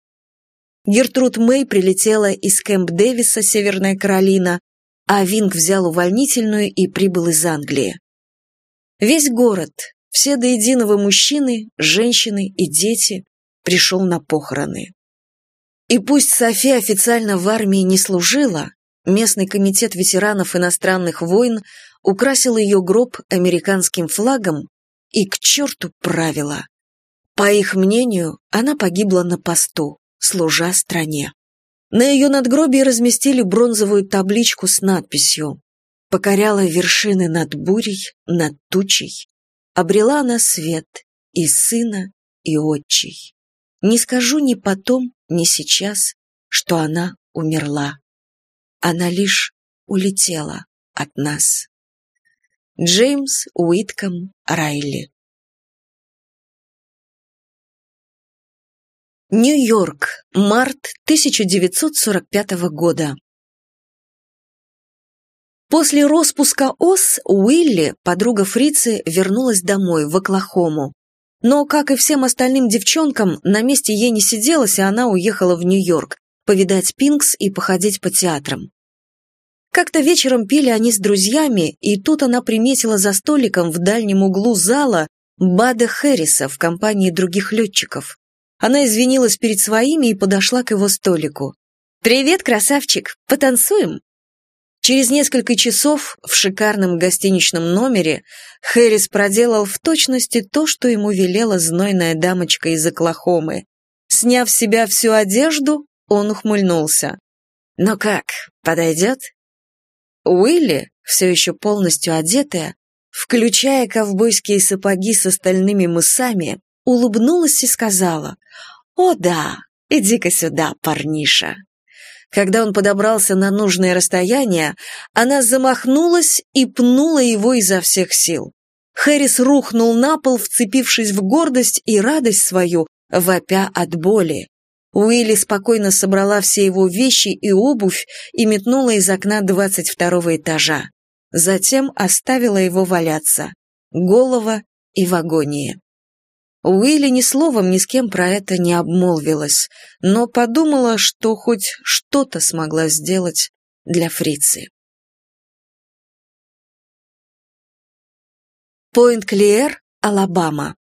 Гертруд Мэй прилетела из Кэмп Дэвиса, Северная Каролина, а Винг взял увольнительную и прибыл из Англии. Весь город, все до единого мужчины, женщины и дети, пришел на похороны. И пусть София официально в армии не служила, местный комитет ветеранов иностранных войн украсил ее гроб американским флагом и к черту правила. По их мнению, она погибла на посту, служа стране. На ее надгробии разместили бронзовую табличку с надписью «Покоряла вершины над бурей, над тучей, обрела она свет и сына, и отчий. Не скажу ни потом, ни сейчас, что она умерла. Она лишь улетела от нас. Джеймс Уитком Райли Нью-Йорк, март 1945 года. После распуска ОС Уилли, подруга Фрицы, вернулась домой, в Оклахому. Но, как и всем остальным девчонкам, на месте ей не сиделось, и она уехала в Нью-Йорк, повидать Пинкс и походить по театрам. Как-то вечером пели они с друзьями, и тут она приметила за столиком в дальнем углу зала Бада Хэрриса в компании других летчиков. Она извинилась перед своими и подошла к его столику. «Привет, красавчик! Потанцуем?» Через несколько часов в шикарном гостиничном номере Хэрис проделал в точности то, что ему велела знойная дамочка из Оклахомы. Сняв с себя всю одежду, он ухмыльнулся. «Ну как, подойдет?» Уилли, все еще полностью одетая, включая ковбойские сапоги с остальными мысами, улыбнулась и сказала, «О да, иди-ка сюда, парниша». Когда он подобрался на нужное расстояние, она замахнулась и пнула его изо всех сил. Хэрис рухнул на пол, вцепившись в гордость и радость свою, вопя от боли. Уилли спокойно собрала все его вещи и обувь и метнула из окна двадцать второго этажа. Затем оставила его валяться. Голова и в агонии. Уилли ни словом ни с кем про это не обмолвилась, но подумала, что хоть что-то смогла сделать для фрицы. Пойнт-Клиэр, Алабама.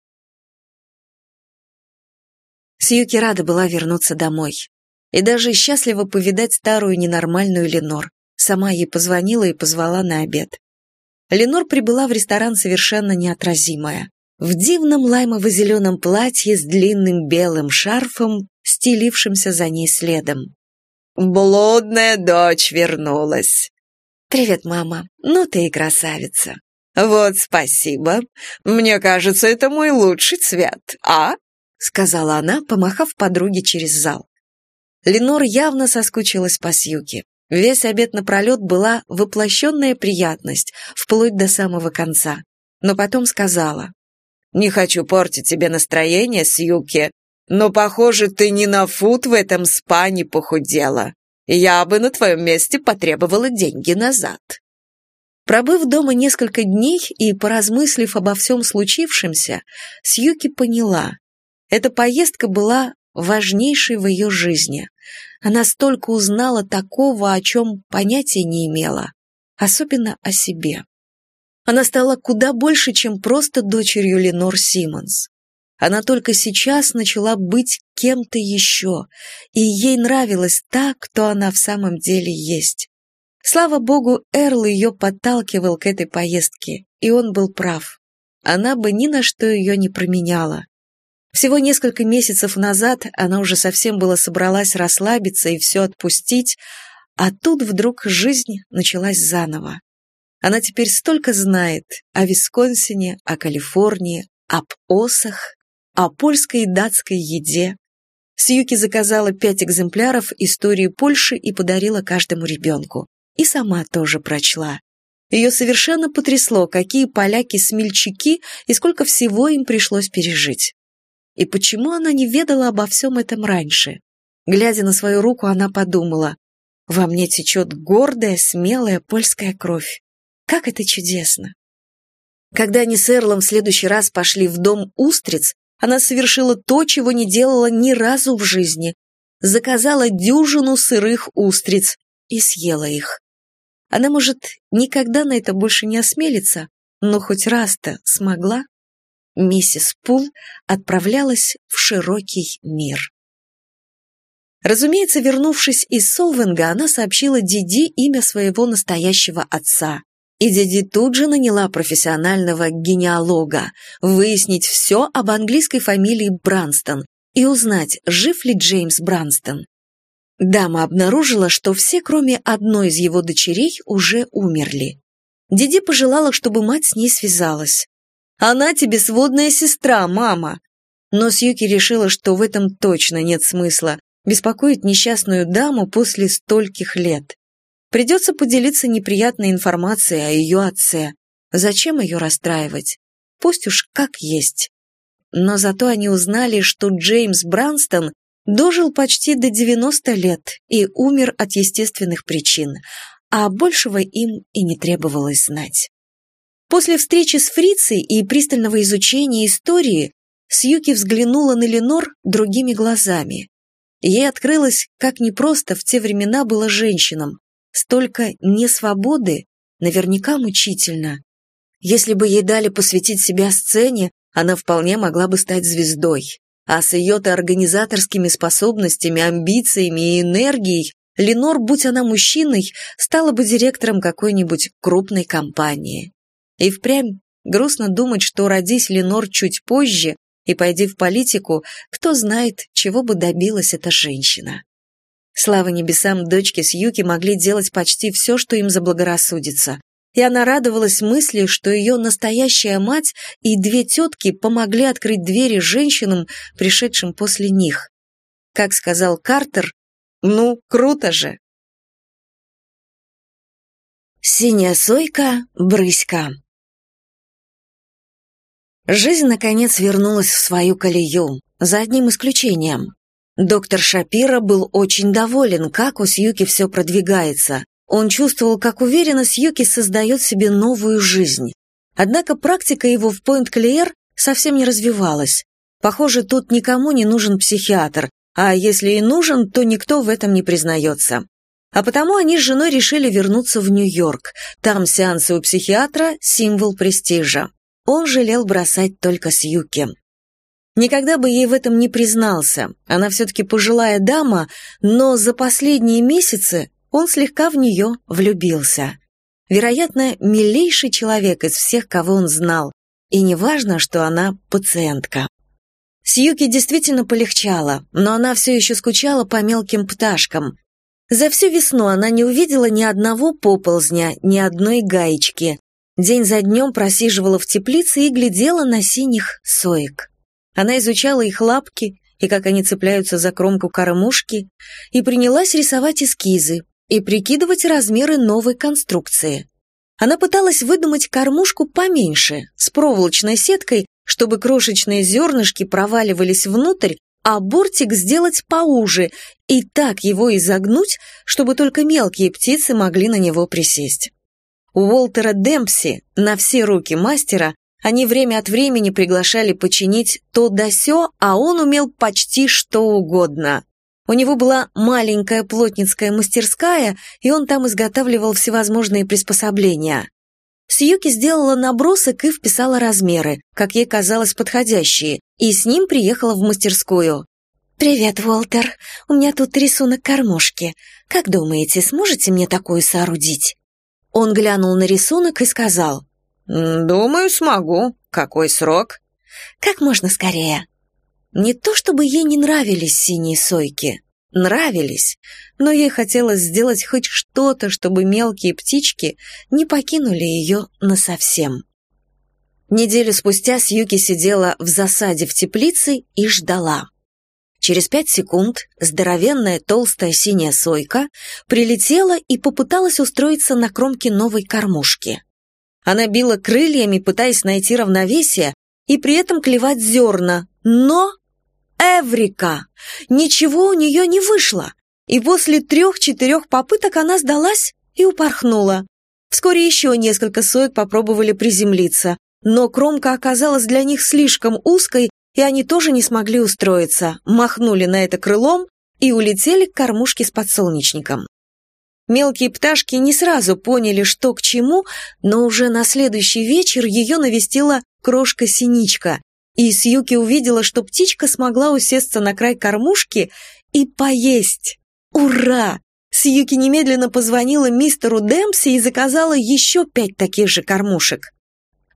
Сьюки рада была вернуться домой. И даже счастлива повидать старую ненормальную Ленор. Сама ей позвонила и позвала на обед. Ленор прибыла в ресторан совершенно неотразимая в дивном лаймово-зеленом платье с длинным белым шарфом, стелившимся за ней следом. «Блудная дочь вернулась!» «Привет, мама. Ну ты и красавица!» «Вот спасибо. Мне кажется, это мой лучший цвет, а?» сказала она, помахав подруге через зал. Ленор явно соскучилась по Сьюке. Весь обед напролет была воплощенная приятность, вплоть до самого конца. Но потом сказала, не хочу портить тебе настроение, Сьюки, но, похоже, ты не на фут в этом спа не похудела. Я бы на твоем месте потребовала деньги назад». Пробыв дома несколько дней и поразмыслив обо всем случившемся, Сьюки поняла, эта поездка была важнейшей в ее жизни. Она столько узнала такого, о чем понятия не имела, особенно о себе. Она стала куда больше, чем просто дочерью Ленор Симмонс. Она только сейчас начала быть кем-то еще, и ей нравилась та, кто она в самом деле есть. Слава богу, Эрл ее подталкивал к этой поездке, и он был прав. Она бы ни на что ее не променяла. Всего несколько месяцев назад она уже совсем была собралась расслабиться и все отпустить, а тут вдруг жизнь началась заново. Она теперь столько знает о Висконсине, о Калифорнии, об осах, о польской и датской еде. Сьюки заказала пять экземпляров истории Польши и подарила каждому ребенку. И сама тоже прочла. Ее совершенно потрясло, какие поляки-смельчаки и сколько всего им пришлось пережить. И почему она не ведала обо всем этом раньше? Глядя на свою руку, она подумала, «Во мне течет гордая, смелая польская кровь. Как это чудесно! Когда они с Эрлом в следующий раз пошли в дом устриц, она совершила то, чего не делала ни разу в жизни. Заказала дюжину сырых устриц и съела их. Она, может, никогда на это больше не осмелится, но хоть раз-то смогла. Миссис Пул отправлялась в широкий мир. Разумеется, вернувшись из Солвенга, она сообщила Диди имя своего настоящего отца И Диди тут же наняла профессионального генеалога выяснить все об английской фамилии Бранстон и узнать, жив ли Джеймс Бранстон. Дама обнаружила, что все, кроме одной из его дочерей, уже умерли. Диди пожелала, чтобы мать с ней связалась. «Она тебе сводная сестра, мама!» Но Сьюки решила, что в этом точно нет смысла беспокоить несчастную даму после стольких лет. Придется поделиться неприятной информацией о ее отце. Зачем ее расстраивать? Пусть уж как есть. Но зато они узнали, что Джеймс Бранстон дожил почти до 90 лет и умер от естественных причин, а большего им и не требовалось знать. После встречи с Фрицей и пристального изучения истории Сьюки взглянула на Ленор другими глазами. Ей открылось, как непросто в те времена было женщинам, Столько несвободы наверняка мучительно. Если бы ей дали посвятить себя сцене, она вполне могла бы стать звездой. А с ее-то организаторскими способностями, амбициями и энергией Ленор, будь она мужчиной, стала бы директором какой-нибудь крупной компании. И впрямь грустно думать, что родись Ленор чуть позже и пойди в политику, кто знает, чего бы добилась эта женщина. Слава небесам, дочки с Юки могли делать почти все, что им заблагорассудится. И она радовалась мысли, что ее настоящая мать и две тетки помогли открыть двери женщинам, пришедшим после них. Как сказал Картер, ну, круто же. Синяя сойка, брыська. Жизнь, наконец, вернулась в свою колею, за одним исключением. Доктор Шапира был очень доволен, как у Сьюки все продвигается. Он чувствовал, как уверенно Сьюки создает себе новую жизнь. Однако практика его в Пойнт-Клеер совсем не развивалась. Похоже, тут никому не нужен психиатр, а если и нужен, то никто в этом не признается. А потому они с женой решили вернуться в Нью-Йорк. Там сеансы у психиатра – символ престижа. Он жалел бросать только Сьюки. Никогда бы ей в этом не признался. Она все-таки пожилая дама, но за последние месяцы он слегка в нее влюбился. Вероятно, милейший человек из всех, кого он знал. И не важно, что она пациентка. Сьюки действительно полегчало, но она все еще скучала по мелким пташкам. За всю весну она не увидела ни одного поползня, ни одной гаечки. День за днем просиживала в теплице и глядела на синих соек. Она изучала их лапки и как они цепляются за кромку кормушки, и принялась рисовать эскизы и прикидывать размеры новой конструкции. Она пыталась выдумать кормушку поменьше, с проволочной сеткой, чтобы крошечные зернышки проваливались внутрь, а бортик сделать поуже и так его изогнуть, чтобы только мелкие птицы могли на него присесть. У Уолтера Демпси на все руки мастера они время от времени приглашали починить то да сё, а он умел почти что угодно. У него была маленькая плотницкая мастерская, и он там изготавливал всевозможные приспособления. Сьюки сделала набросок и вписала размеры, как ей казалось подходящие, и с ним приехала в мастерскую. «Привет, Уолтер. У меня тут рисунок кормушки. Как думаете, сможете мне такую соорудить?» Он глянул на рисунок и сказал, «Думаю, смогу. Какой срок?» «Как можно скорее». Не то чтобы ей не нравились синие сойки. Нравились, но ей хотелось сделать хоть что-то, чтобы мелкие птички не покинули ее насовсем. Неделю спустя Сьюки сидела в засаде в теплице и ждала. Через пять секунд здоровенная толстая синяя сойка прилетела и попыталась устроиться на кромке новой кормушки. Она била крыльями, пытаясь найти равновесие и при этом клевать зерна. Но... Эврика! Ничего у нее не вышло. И после трех-четырех попыток она сдалась и упорхнула. Вскоре еще несколько соек попробовали приземлиться, но кромка оказалась для них слишком узкой, и они тоже не смогли устроиться, махнули на это крылом и улетели к кормушке с подсолнечником. Мелкие пташки не сразу поняли, что к чему, но уже на следующий вечер ее навестила крошка-синичка, и Сьюки увидела, что птичка смогла усесться на край кормушки и поесть. Ура! Сьюки немедленно позвонила мистеру Демпси и заказала еще пять таких же кормушек.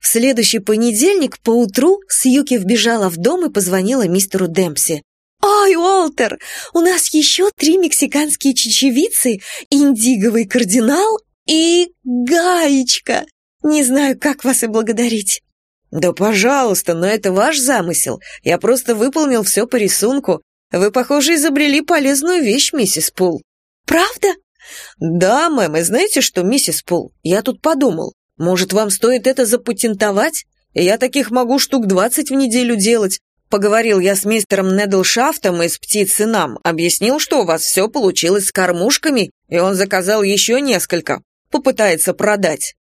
В следующий понедельник поутру Сьюки вбежала в дом и позвонила мистеру Демпси. «Ой, Уолтер, у нас еще три мексиканские чечевицы, индиговый кардинал и гаечка. Не знаю, как вас и благодарить». «Да пожалуйста, но это ваш замысел. Я просто выполнил все по рисунку. Вы, похоже, изобрели полезную вещь, миссис Пул». «Правда?» «Да, мэм, и знаете что, миссис Пул, я тут подумал. Может, вам стоит это запатентовать? Я таких могу штук двадцать в неделю делать. Поговорил я с мистером Недлшафтом из «Птицы нам», объяснил, что у вас все получилось с кормушками, и он заказал еще несколько. Попытается продать».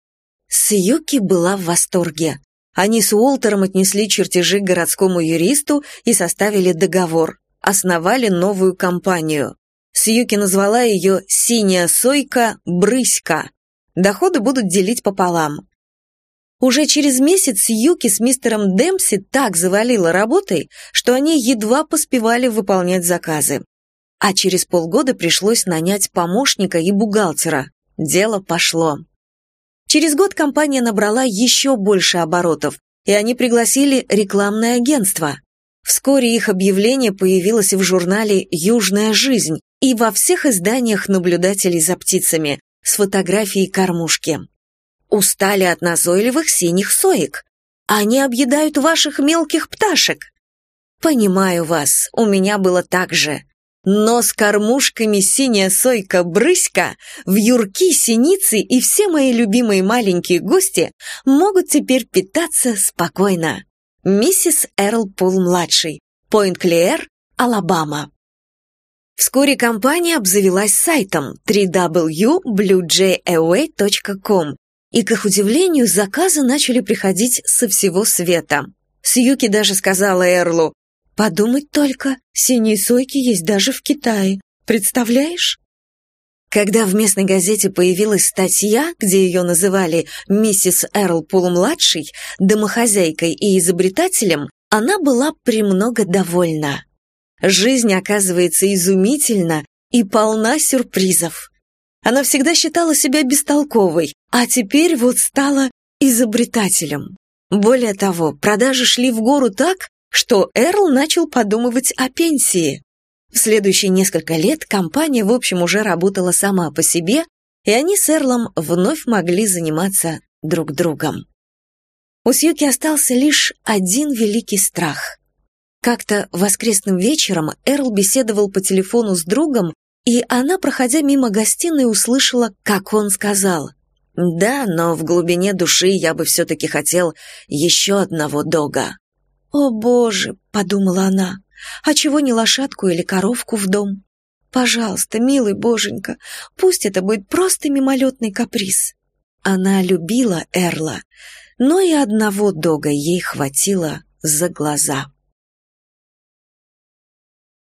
Сьюки была в восторге. Они с Уолтером отнесли чертежи к городскому юристу и составили договор. Основали новую компанию. Сьюки назвала ее «Синяя сойка Брыська». Доходы будут делить пополам. Уже через месяц Юки с мистером Демпси так завалила работой, что они едва поспевали выполнять заказы. А через полгода пришлось нанять помощника и бухгалтера. Дело пошло. Через год компания набрала еще больше оборотов, и они пригласили рекламное агентство. Вскоре их объявление появилось в журнале «Южная жизнь» и во всех изданиях наблюдателей за птицами с фотографией кормушки. Устали от назойливых синих соек. Они объедают ваших мелких пташек. Понимаю вас, у меня было так же. Но с кормушками синяя сойка-брыська, юрки, синицы и все мои любимые маленькие гости могут теперь питаться спокойно. Миссис Эрл Пул-младший, Пойнт-Клеер, Алабама. Вскоре компания обзавелась сайтом www.bluejayaaway.com, и, к их удивлению, заказы начали приходить со всего света. Сьюки даже сказала Эрлу, «Подумать только, синие сойки есть даже в Китае. Представляешь?» Когда в местной газете появилась статья, где ее называли «Миссис Эрл Полумладший», домохозяйкой и изобретателем, она была премного довольна. Жизнь, оказывается, изумительна и полна сюрпризов. Она всегда считала себя бестолковой, а теперь вот стала изобретателем. Более того, продажи шли в гору так, что Эрл начал подумывать о пенсии. В следующие несколько лет компания, в общем, уже работала сама по себе, и они с Эрлом вновь могли заниматься друг другом. У Сьюки остался лишь один великий страх. Как-то воскресным вечером Эрл беседовал по телефону с другом, и она, проходя мимо гостиной, услышала, как он сказал «Да, но в глубине души я бы все-таки хотел еще одного дога». «О, Боже!» — подумала она. «А чего не лошадку или коровку в дом? Пожалуйста, милый боженька, пусть это будет просто мимолетный каприз». Она любила Эрла, но и одного дога ей хватило за глаза.